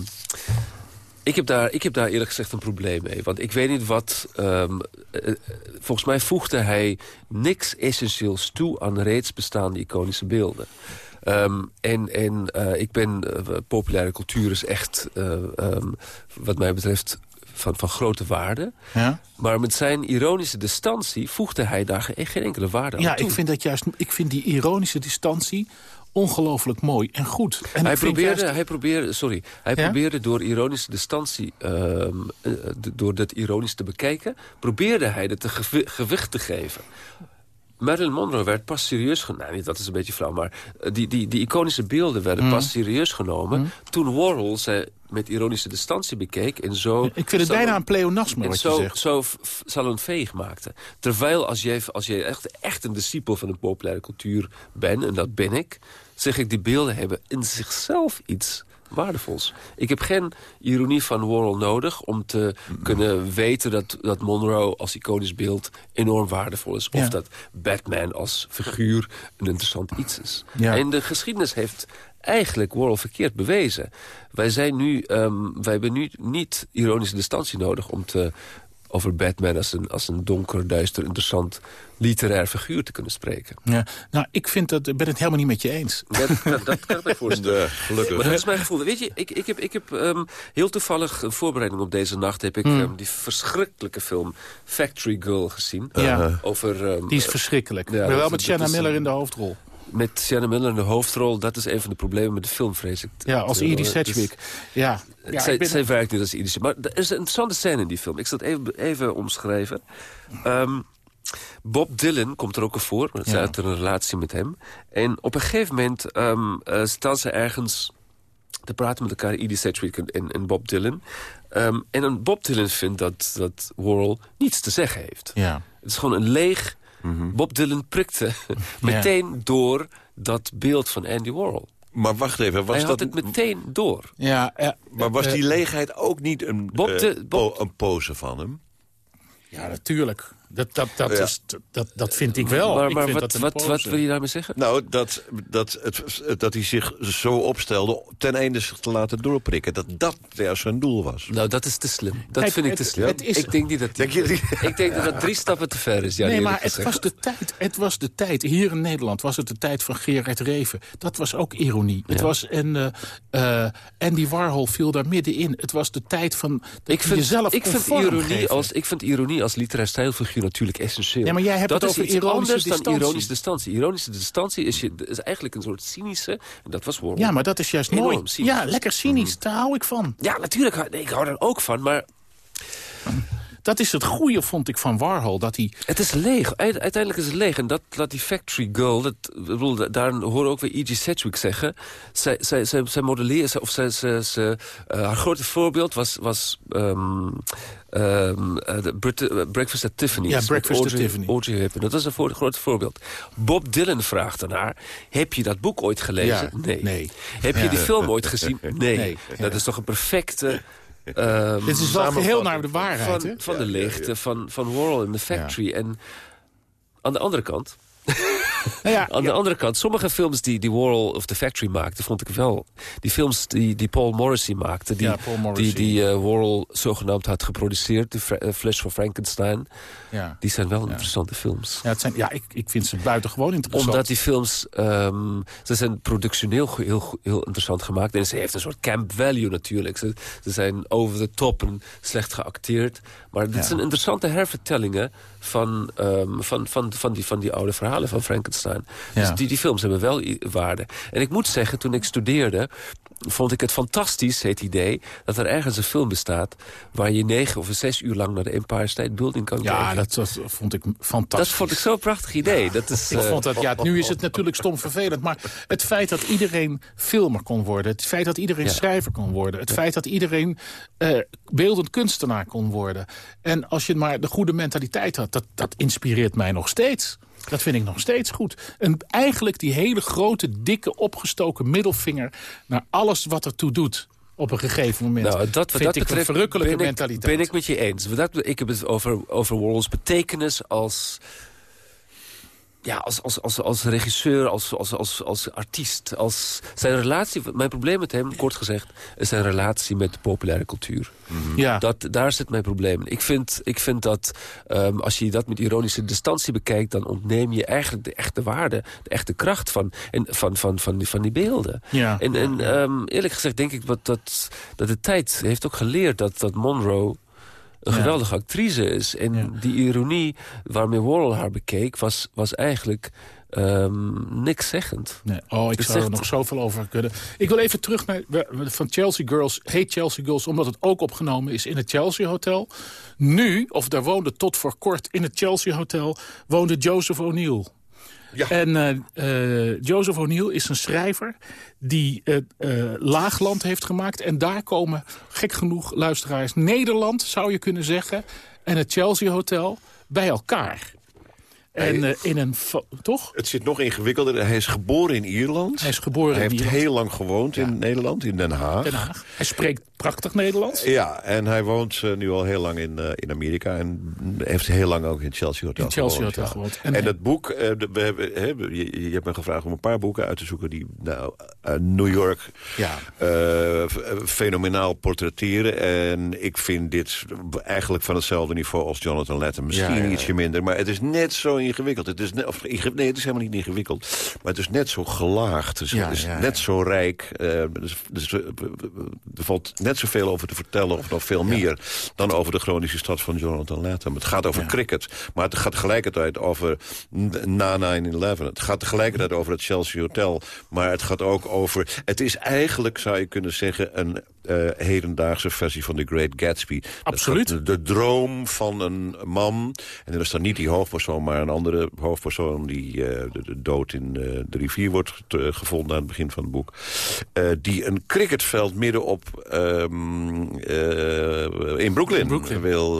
ik, heb daar, ik heb daar eerlijk gezegd een probleem mee. Want ik weet niet wat... ehm, eh, eh, volgens mij voegde hij niks essentieels toe... aan reeds bestaande iconische beelden. Ehm, en en eh, ik ben... populaire cultuur is echt, wat mij betreft... Van, van grote waarde. Ja, Maar met zijn ironische distantie voegde hij daar geen, enkele waarde aan ja toe. ik vind dat juist. Ik vind die ironische distantie ongelooflijk mooi en goed. En hij, probeerde, juist- hij probeerde, sorry, hij Ja? probeerde door ironische distantie, ehm, eh, door dat ironisch te bekijken, probeerde hij het gewi- gewicht te geven. Marilyn Monroe werd pas serieus genomen. Nou, niet, dat is een beetje flauw, maar eh, die, die, die iconische beelden werden Mhm. pas serieus genomen... toen Warhol ze met ironische distantie bekeek en zo... Ik vind het bijna een pleonasme wat je zo, zegt. zo salonveeg maakte. Terwijl als je, als je echt, echt een discipel van de populaire cultuur bent... en dat ben ik, zeg ik, die beelden hebben in zichzelf iets waardevols. Ik heb geen ironie van Warhol nodig om te kunnen weten dat, dat Monroe als iconisch beeld enorm waardevol is. Of Ja. dat Batman als figuur een interessant iets is. Ja. En de geschiedenis heeft eigenlijk Warhol verkeerd bewezen. Wij, zijn nu, ehm, wij hebben nu niet ironische distantie nodig om te over Batman als een, als een donker, duister, interessant literair figuur te kunnen spreken. Ja. Nou, ik vind dat, ik ben het helemaal niet met je eens. Dat, dat, dat kan ik me voorstellen. De, gelukkig. Maar dat is mijn gevoel. Weet je, ik, ik heb, ik heb ehm, heel toevallig een voorbereiding op deze nacht... heb ik ehm, die verschrikkelijke film Factory Girl gezien. Ja. Over, ehm, Die is verschrikkelijk. Ja, maar wel met Shanna Miller in de hoofdrol. met Sienna Miller in de hoofdrol. Dat is een van de problemen met de film, vrees ik. Ja, als Edie Sedgwick. dus- Ja, ja zij, ik ben- zij werkt niet als Edie Maar er is een interessante scène in die film. Ik zal het even, even omschrijven. Ehm, Bob Dylan komt er ook voor. Zij Ja. had een relatie met hem. En op een gegeven moment ehm eh, staan ze ergens te praten met elkaar. Edie Sedgwick en, Bob Dylan. Ehm, en dan Bob Dylan vindt dat, dat Warhol niets te zeggen heeft. ja. Het is gewoon een leeg... Bob Dylan prikte meteen door dat beeld van Andy Warhol. Maar wacht even, was Hij had dat... het meteen door. Ja, eh, Maar was eh, die leegheid ook niet een, Bob eh, de- Bob- po- een pose van hem? ja, natuurlijk. Dat, dat, dat, Ja. is, dat, dat vind ik wel. maar ik maar vind wat, dat een wat, wil je daarmee zeggen? Nou, dat, dat, het, dat hij zich zo opstelde ten einde zich te laten doorprikken. Dat dat juist zijn doel was. Nou, dat is te slim. Dat Kijk, vind ik te slim. het is- ik denk niet dat... Denk je ik denk dat dat drie stappen te ver is. Ja, nee, maar het was de tijd. Het was de tijd. Hier in Nederland was het de tijd van Gerard Reven. Dat was ook ironie. Het was en eh, eh, Andy Warhol viel daar middenin. Het was de tijd van dat Ik vind, jezelf ik, vind ironie geven. als, ik vind ironie als literair stijlfiguur natuurlijk essentieel. Ja, maar jij hebt dat het is over iets ironische anders distantie. dan ironische distantie. Ironische distantie is, je, is eigenlijk een soort cynische... En dat was Warhol. Ja, maar dat is juist mooi. cynisch. Mhm. Ja, lekker cynisch. Daar hou ik van. Ja, natuurlijk. Ik hou er ook van, maar Dat is het goede, vond ik, van Warhol. Dat hij... Het is leeg. Uite- Uiteindelijk is het leeg. En dat, dat die factory girl, dat, bedoel, daar horen ook weer E.G. Sedgwick zeggen. Zij, zij, zij, zij modelleert, of zij, zij, zij, eh, haar grote voorbeeld was, was eh, Breakfast at Tiffany's. Ja, Breakfast at Audrey- Tiffany. Audrey Hepburn. Dat was een voor, groot voorbeeld. Bob Dylan vraagt aan haar, heb je dat boek ooit gelezen? Ja, nee. nee. Heb je die film ooit gezien? Nee. Nee, Dat is toch een perfecte... ehm, Dit is wel geheel naar de waarheid, van, van de leegte van, van Warhol in The Factory. En aan de andere kant... Ja, Aan de andere kant, sommige films die, die Warhol of The Factory maakte... vond ik wel... Die films die, die Paul Morrissey maakte... Die, Ja, Paul Morrissey. die, die eh, Warhol zogenaamd had geproduceerd... de Fra- eh, Flesh for Frankenstein... ja. die zijn wel interessante films. Ja, het zijn, ja ik, ik vind ze buitengewoon interessant. Omdat die films, ehm, ze zijn productioneel heel, go- heel interessant gemaakt. En ze heeft een soort camp value natuurlijk. Ze, ze zijn over de top en slecht geacteerd. Maar dit Ja. zijn interessante hervertellingen van, ehm, van, van, van, die, van die oude verhalen van Frankenstein. Ja. Dus die, die films hebben wel waarde. En ik moet zeggen, toen ik studeerde... vond ik het fantastisch, het idee... dat er ergens een film bestaat... waar je negen of zes uur lang naar de Empire State Building kan ja, kijken. dat, dat vond ik dat fantastisch. vond ik zo'n prachtig idee. Dat is, Ik eh, vond dat, ja, nu is het natuurlijk stom vervelend. Maar het feit dat iedereen filmer kon worden. Het feit dat iedereen Ja. schrijver kon worden. Het feit dat iedereen eh, beeldend kunstenaar kon worden. En als je maar de goede mentaliteit had, dat, dat inspireert mij nog steeds. Dat vind ik nog steeds goed. En eigenlijk die hele grote, dikke, opgestoken middelvinger... naar alles wat ertoe doet op een gegeven moment. Nou, dat, vind dat ik betreft een verrukkelijke ben ik, mentaliteit. Ben ik met je eens. Dat, ik heb het over, over Warhol's betekenis als... Ja, als, als, als, als regisseur, als, als, als, als artiest. Als zijn relatie, mijn probleem met hem, kort gezegd... is zijn relatie met de populaire cultuur. ja. Dat, daar zit mijn probleem. Ik vind, ik vind dat ehm, als je dat met ironische distantie bekijkt... dan ontneem je eigenlijk de echte waarde, de echte kracht van, en, van, van, van, die, van die beelden. Ja. En, en ehm, eerlijk gezegd denk ik dat, dat, dat de tijd heeft ook geleerd... dat, dat Monroe een geweldige actrice is. En die ironie waarmee Warhol haar bekeek... was, was eigenlijk ehm, niks zeggend. Nee. Oh, ik zou er nog zoveel over kunnen. Ik wil even terug naar van Chelsea Girls. Heet Chelsea Girls omdat het ook opgenomen is in het Chelsea Hotel. Nu, of daar woonde tot voor kort in het Chelsea Hotel... woonde Joseph O'Neill. Ja. En eh, eh, Joseph O'Neill is een schrijver die eh, Laagland heeft gemaakt. En daar komen, gek genoeg, luisteraars... Nederland, zou je kunnen zeggen, en het Chelsea Hotel bij elkaar. En Hij- in een... Toch? Het zit nog ingewikkelder. Hij is geboren in Ierland. Hij is geboren Hij in heeft Ierland. heel lang gewoond in Nederland, in Den Haag. Den Haag. Hij spreekt prachtig Nederlands. Ja, en hij woont eh, nu al heel lang in, eh, in Amerika. En heeft heel lang ook in het Chelsea Hotel In Chelsea gewoond. Hotel ja. gewoond. En, En- dat boek, eh, de- we hebben, je, je hebt me gevraagd om een paar boeken uit te zoeken... die nou, eh, New York Ja. fenomenaal portretteren. En ik vind dit eigenlijk van hetzelfde niveau als Jonathan Letton. Misschien Ja, ja, ja. ietsje minder, maar het is net zo ingewikkeld. Het is net, of, nee, het is helemaal niet ingewikkeld. Maar het is net zo gelaagd. Het is, Ja, het is ja, ja. net zo rijk. eh, dus, dus, er valt net zoveel over te vertellen, of nog veel meer... dan over de chronische stad van Jonathan Letton. Het gaat over Ja. cricket, maar het gaat tegelijkertijd over na 9-11. Het gaat tegelijkertijd over het Chelsea Hotel. Maar het gaat ook over... Het is eigenlijk, zou je kunnen zeggen... een eh, hedendaagse versie van The Great Gatsby. Dat Absoluut. gaat- De, droom van een man. En er is dan niet die hoofdpersoon, maar een andere hoofdpersoon... die eh, de, de dood in eh, de rivier wordt gevonden aan het begin van het boek. Die een cricketveld midden op ehm, eh, in Brooklyn, In Brooklyn. wil,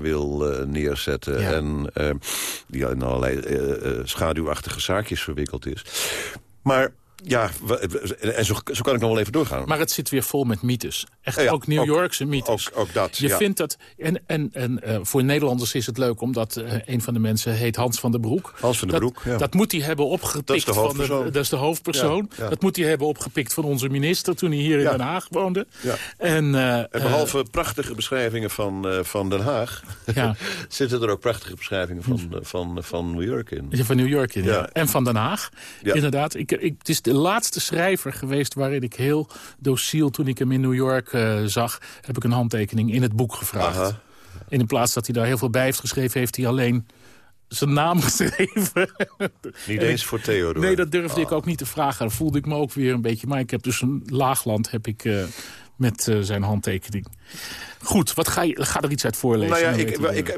wil neerzetten. Ja. En die in allerlei schaduwachtige zaakjes verwikkeld is. Maar ja, en zo, zo kan ik nog wel even doorgaan. Maar het zit weer vol met mythes. Echt Ja, ook New ook- Yorkse mythes. ook- ook dat, Je ja. vindt dat... En, en, en eh, voor Nederlanders is het leuk, omdat eh, een van de mensen heet Hans van der Broek. Hans van der Broek, ja. Dat moet hij hebben opgepikt Dat is de van hoofdpersoon. dat is de hoofdpersoon. Dat moet hij hebben opgepikt van onze minister toen hij hier in. Den Haag woonde. Ja. En, eh, En behalve prachtige beschrijvingen van, van Den Haag... Ja. zitten er ook prachtige beschrijvingen van, van, van New York in. Ja, van New York, in. En van Den Haag. Inderdaad. Ik, ik, het is de laatste schrijver geweest waarin ik heel dociel... toen ik hem in New York eh, zag, heb ik een handtekening in het boek gevraagd. Aha. In plaats dat hij daar heel veel bij heeft geschreven... heeft hij alleen zijn naam geschreven. Niet En eens voor Theodor. Nee, dat durfde ik ook niet te vragen. Daar voelde ik me ook weer een beetje... Maar ik heb dus een laagland heb ik, eh, met eh, zijn handtekening. Goed, wat ga, je, ga er iets uit voorlezen? Nou ja, ik, ik,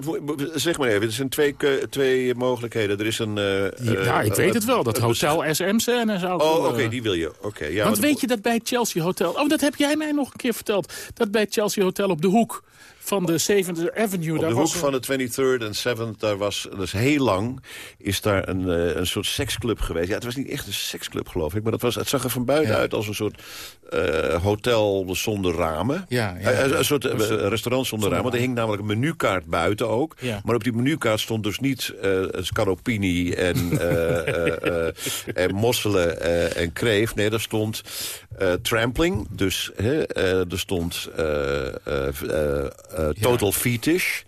zeg maar even. Er zijn twee, twee mogelijkheden. Er is een... eh, ja, eh, ik weet het wel. Dat hotel SM-scène zou Oh, oké, die wil je. Oké, ja, Want weet je dat bij het Chelsea Hotel... Oh, dat heb jij mij nog een keer verteld. Dat bij het Chelsea Hotel op de hoek van de 7th Avenue... Op daar de was hoek een- van de 23rd en 7th, daar was dus heel lang, is daar een, eh, een soort seksclub geweest. Ja, het was niet echt een seksclub, geloof ik, maar dat was, het zag er van buiten Ja. uit als een soort eh, hotel zonder ramen. Ja, ja. Eh, een soort restaurant zonder ramen. Want er hing namelijk een menukaart buiten ook. Ja. Maar op die menukaart stond dus niet eh scalopini en, eh, eh, eh, en mosselen eh, en kreef. Nee, daar stond eh, trampling. Dus hè, er stond eh, eh, eh, eh, total fetish.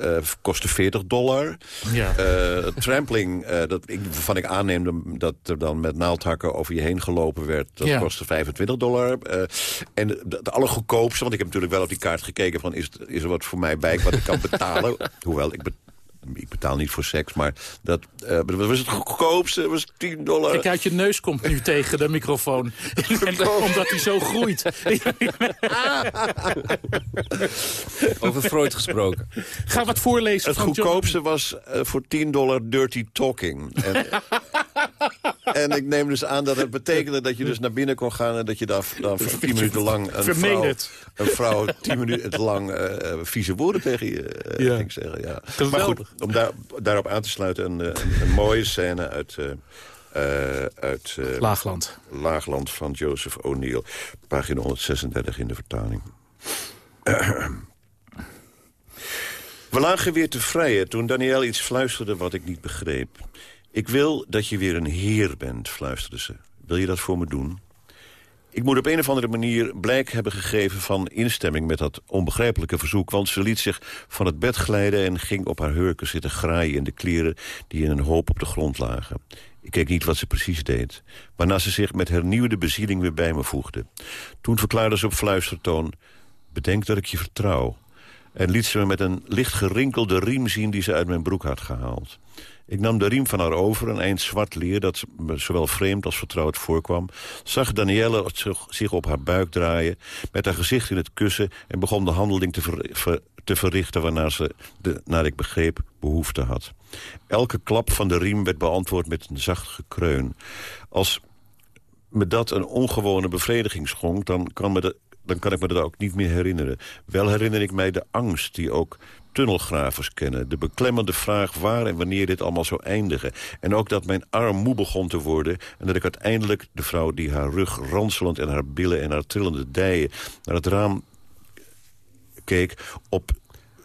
eh, kostte 40 dollar. Ja. Eh, trampling, eh, dat, ik, waarvan ik aanneemde dat er dan met naaldhakken over je heen gelopen werd. Dat Ja. kostte 25 dollar. Eh, en de, de allergoedkoopste, want ik heb natuurlijk wel op die kaart gekeken... van is, is er wat voor mij bij wat ik kan betalen. Hoewel, ik, be- ik betaal niet voor seks, maar dat, eh, dat was het goedkoopste, was 10 dollar. Kijk uit, je neus komt nu tegen de microfoon. En, omdat hij zo groeit. Over Freud gesproken. Ga wat voorlezen Het van John- goedkoopste was eh, voor 10 dollar dirty talking. En, en ik neem dus aan dat het betekende dat je dus naar binnen kon gaan... en dat je daar dan voor 10 minuten lang een vrouw, een vrouw 10 minuten lang eh, eh, vieze woorden tegen je eh, Ja. ging zeggen. Ja. Maar goed, om daar, daarop aan te sluiten... een, een, een mooie scène uit... uit eh, Laagland. Laagland van Joseph O'Neill. Pagina 136 in de vertaling. We lagen weer te vrijen toen Danielle iets fluisterde wat ik niet begreep. Ik wil dat je weer een heer bent, fluisterde ze. Wil je dat voor me doen? Ik moet op een of andere manier blijk hebben gegeven van instemming met dat onbegrijpelijke verzoek... want ze liet zich van het bed glijden en ging op haar hurken zitten graaien in de kleren... die in een hoop op de grond lagen. Ik keek niet wat ze precies deed, waarna ze zich met hernieuwde bezieling weer bij me voegde. Toen verklaarde ze op fluistertoon... bedenk dat ik je vertrouw... en liet ze me met een licht gerinkelde riem zien die ze uit mijn broek had gehaald. Ik nam de riem van haar over, een eind zwart leer... dat me zowel vreemd als vertrouwd voorkwam. Zag Danielle zich- op haar buik draaien... met haar gezicht in het kussen... en begon de handeling te verrichten... waarnaar ze, de, naar ik begreep, behoefte had. Elke klap van de riem werd beantwoord met een zacht gekreun. Als me dat een ongewone bevrediging schonk... dan kan, me de, dan kan ik me dat ook niet meer herinneren. Wel herinner ik mij de angst die ook tunnelgravers kennen. De beklemmende vraag waar en wanneer dit allemaal zou eindigen. En ook dat mijn arm moe begon te worden... en dat ik uiteindelijk de vrouw die haar rug ranselend... en haar billen en haar trillende dijen naar het raam keek... op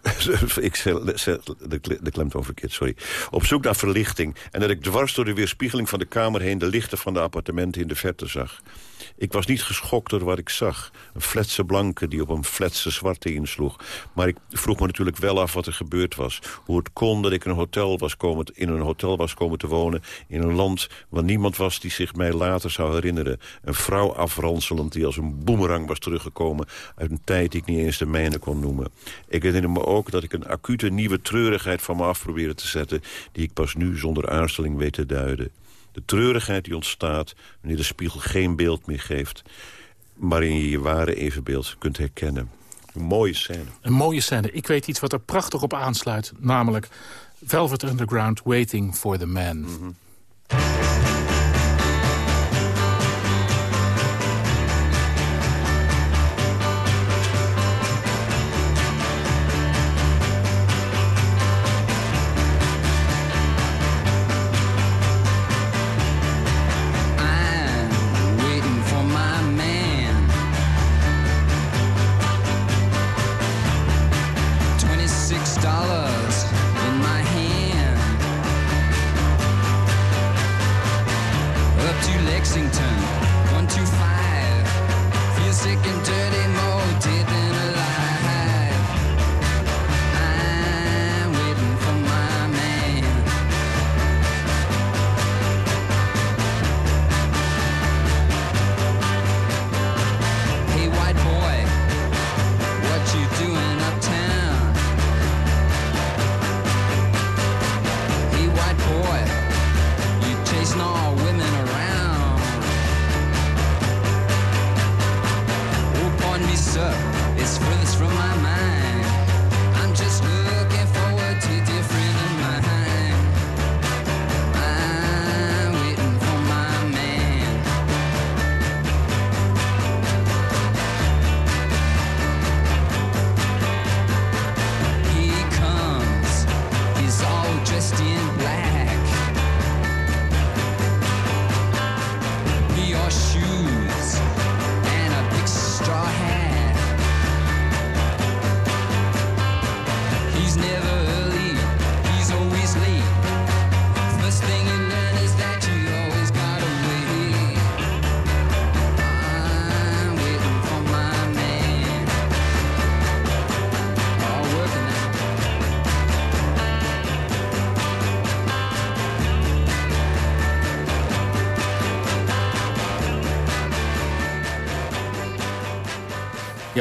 ik zeg de, kle- de klemtoon verkeerd, sorry. Op zoek naar verlichting. En dat ik dwars door de weerspiegeling van de kamer heen... de lichten van de appartementen in de verte zag. Ik was niet geschokt door wat ik zag. Een fletse blanke die op een fletse zwarte insloeg. Maar ik vroeg me natuurlijk wel af wat er gebeurd was. Hoe het kon dat ik een hotel was komen, in een hotel was komen te wonen... in een land waar niemand was die zich mij later zou herinneren. Een vrouw afranselend die als een boemerang was teruggekomen... uit een tijd die ik niet eens de mijne kon noemen. Ik herinner me ook dat ik een acute nieuwe treurigheid van me af probeerde te zetten... die ik pas nu zonder aarzeling weet te duiden. De treurigheid die ontstaat wanneer de spiegel geen beeld meer geeft... waarin je je ware evenbeeld kunt herkennen. Een mooie scène. Een mooie scène. Ik weet iets wat er prachtig op aansluit. Namelijk Velvet Underground Waiting for the Man. I'm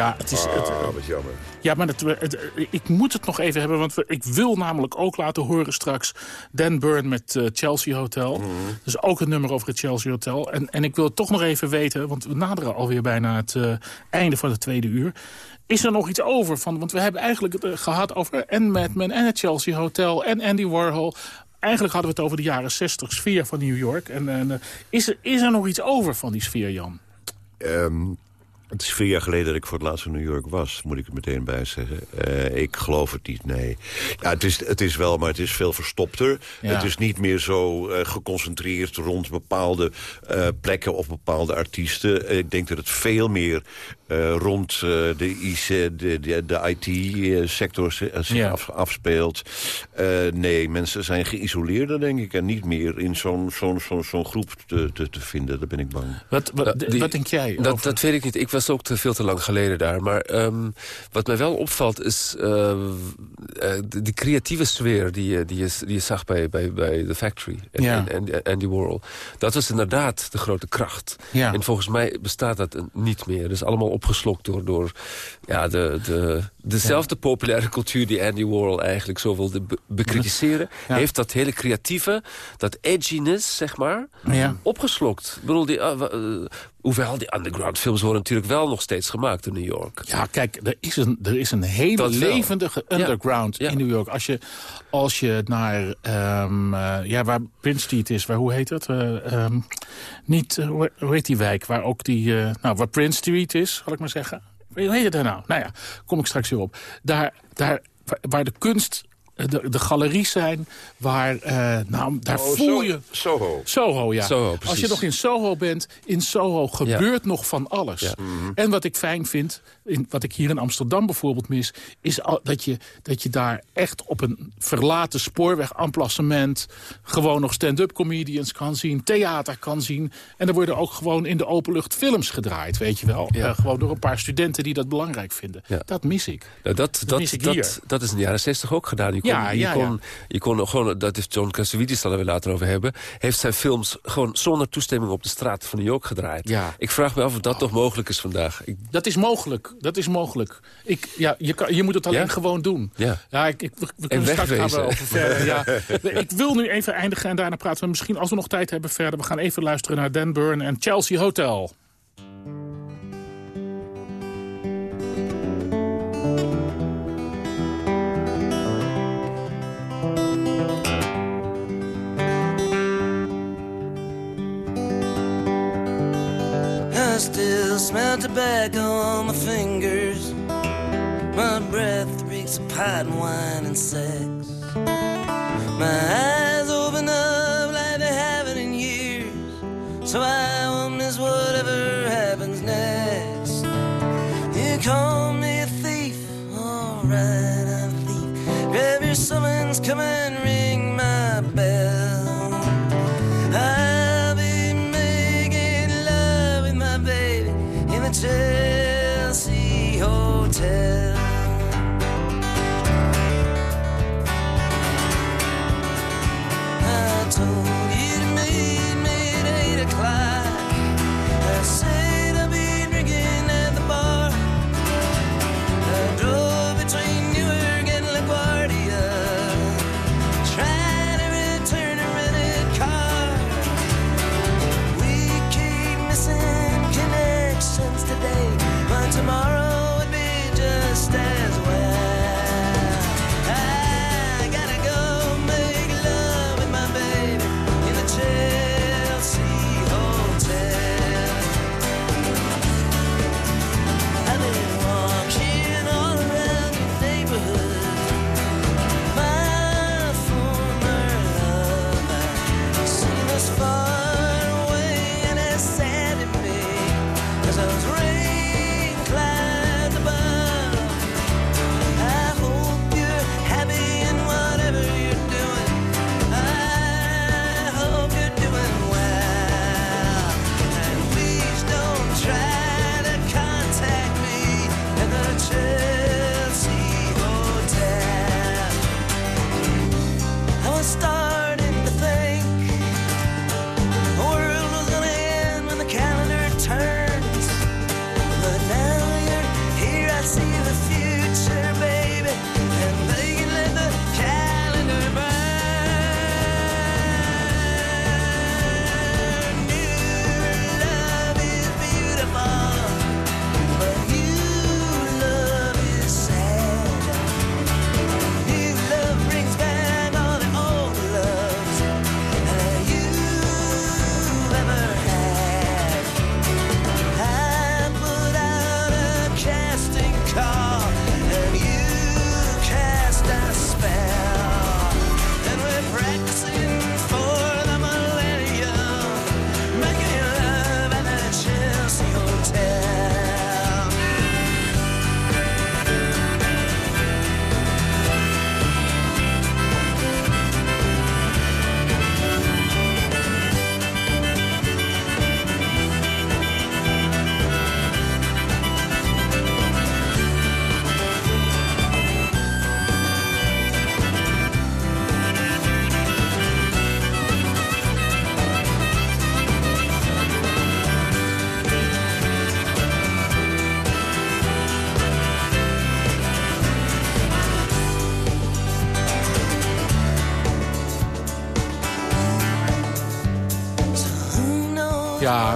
Ja, het is... Het, Ah, wat jammer. Ja, maar het, het- ik moet het nog even hebben, want ik wil namelijk ook laten horen straks Dan Burn met eh, Chelsea Hotel. Dus ook een nummer over het Chelsea Hotel. En, en ik wil het toch nog even weten, want we naderen alweer bijna het eh, einde van het tweede uur. Is er nog iets over van, want we hebben eigenlijk het eh, gehad over en Madman en het Chelsea Hotel en Andy Warhol. Eigenlijk hadden we het over de jaren 60 sfeer van New York. En, en, is, er, is er nog iets over van die sfeer, Jan? Ehm, het is vier jaar geleden dat ik voor het laatst in New York was, moet ik er meteen bij zeggen. Eh, ik geloof het niet, nee. Ja, het is, het is wel, maar het is veel verstopter. Ja. Het is niet meer zo eh, geconcentreerd rond bepaalde eh, plekken of bepaalde artiesten. Ik denk dat het veel meer eh, rond eh, de, IC, de, de, de IT-sector zich Ja. af, afspeelt. Eh, nee, mensen zijn geïsoleerder, denk ik. En niet meer in zo'n zo'n zo'n zo'n groep te, te, te vinden. Daar ben ik bang. Wat, wat, die- wat denk jij? Dat, over- dat weet ik niet. Ik was ook te veel te lang geleden daar. Maar ehm, wat mij wel opvalt is eh, de, die creatieve sfeer die, je- die, je, die je zag bij, bij, bij The Factory en, Ja. en, en Andy Warhol. Dat was inderdaad de grote kracht. Ja. En volgens mij bestaat dat eh, niet meer. Dat is allemaal opgeslokt door, door ja, de, de, dezelfde populaire cultuur die Andy Warhol eigenlijk zo wilde be- bekritiseren. Ja. Heeft dat hele creatieve, dat edginess, zeg maar, Ja. opgeslokt. Ik bedoel, die, eh, hoewel die underground films worden natuurlijk wel nog steeds gemaakt in New York. Ja, kijk, er is een, er is een hele Dat wel. levendige underground Ja. in New York. Als je, als je naar, ehm, eh, ja, waar Prince Street is, waar, hoe heet dat? Eh, ehm, niet, hoe heet die wijk, waar ook die, nou, waar Prince Street is, zal ik maar zeggen. Hoe heet het daar nou? Nou ja, kom ik straks weer op. Daar, daar, waar, de kunst, de, de galeries zijn... waar, eh, nou, daar Oh, voel je... Soho. Soho, ja. Soho, Als je nog in Soho bent, in Soho gebeurt nog van alles. Ja. En wat ik fijn vind, in, wat ik hier in Amsterdam bijvoorbeeld mis... is al, dat, je, dat je daar echt op een verlaten spoorwegamplacement... gewoon nog stand-up comedians kan zien, theater kan zien. En er worden ook gewoon in de openlucht films gedraaid, weet je wel. Ja. Eh, gewoon door een paar studenten die dat belangrijk vinden. Ja. Dat mis ik. Nou, dat, dat, mis ik dat, hier. dat is in de jaren 60 ook gedaan. Je kon, Ja, je ja, kon, ja. Je kon gewoon, dat heeft John Cassavetes, daar we later over hebben... heeft zijn films gewoon zonder toestemming op de straat van New York gedraaid. Ja. Ik vraag me af of dat toch mogelijk is vandaag. Ik, Dat is mogelijk. Dat is mogelijk. Ik, ja, je, kan, je moet het alleen Ja? gewoon doen. Ja. Ja, ik, ik, we, we kunnen straks gaan we wegwezen. over verder. Ja. Ik wil nu even eindigen en daarna praten we misschien, als we nog tijd hebben, verder. We gaan even luisteren naar Dan Burn en Chelsea Hotel. Still smell tobacco on my fingers. My breath reeks of pot and wine and sex. My eyes open up like they haven't in years. So I won't miss whatever happens next. You call me a thief, alright, I'm a thief. Grab your summons, come and ring my bell. Chelsea Hotel.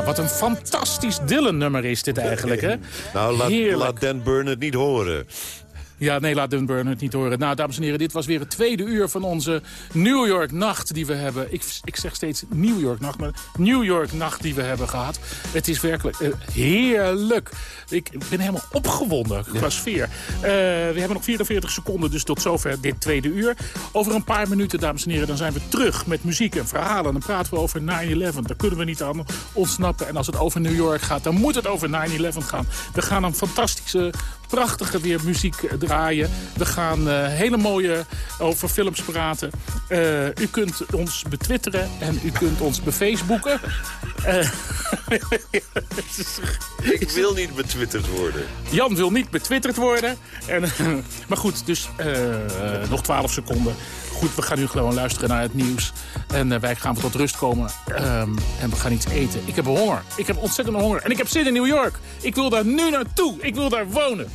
Wat een fantastisch Dylan-nummer is dit eigenlijk, hè? Nou, laat, Heerlijk. laat Dan Burn het niet horen. Ja, nee, laat Dunburn het niet horen. Nou, dames en heren, dit was weer het tweede uur van onze New York nacht die we hebben. Ik, ik zeg steeds New York nacht, maar New York nacht die we hebben gehad. Het is werkelijk eh, heerlijk. Ik ben helemaal opgewonden qua sfeer. Eh, we hebben nog 44 seconden, dus tot zover dit tweede uur. Over een paar minuten, dames en heren, dan zijn we terug met muziek en verhalen. Dan praten we over 9-11. Daar kunnen we niet aan ontsnappen. En als het over New York gaat, dan moet het over 9-11 gaan. We gaan een fantastische, prachtige weer muziek eh, draaien. We gaan eh, hele mooie over films praten. Eh, u kunt ons betwitteren en u kunt ons befacebooken. Ik wil niet betwitterd worden. Jan wil niet betwitterd worden. En, maar goed, dus nog 12 seconden. Goed, we gaan nu gewoon luisteren naar het nieuws. En eh, wij gaan tot rust komen. Ehm, en we gaan iets eten. Ik heb honger. Ik heb ontzettende honger. En ik heb zin in New York. Ik wil daar nu naartoe. Ik wil daar wonen.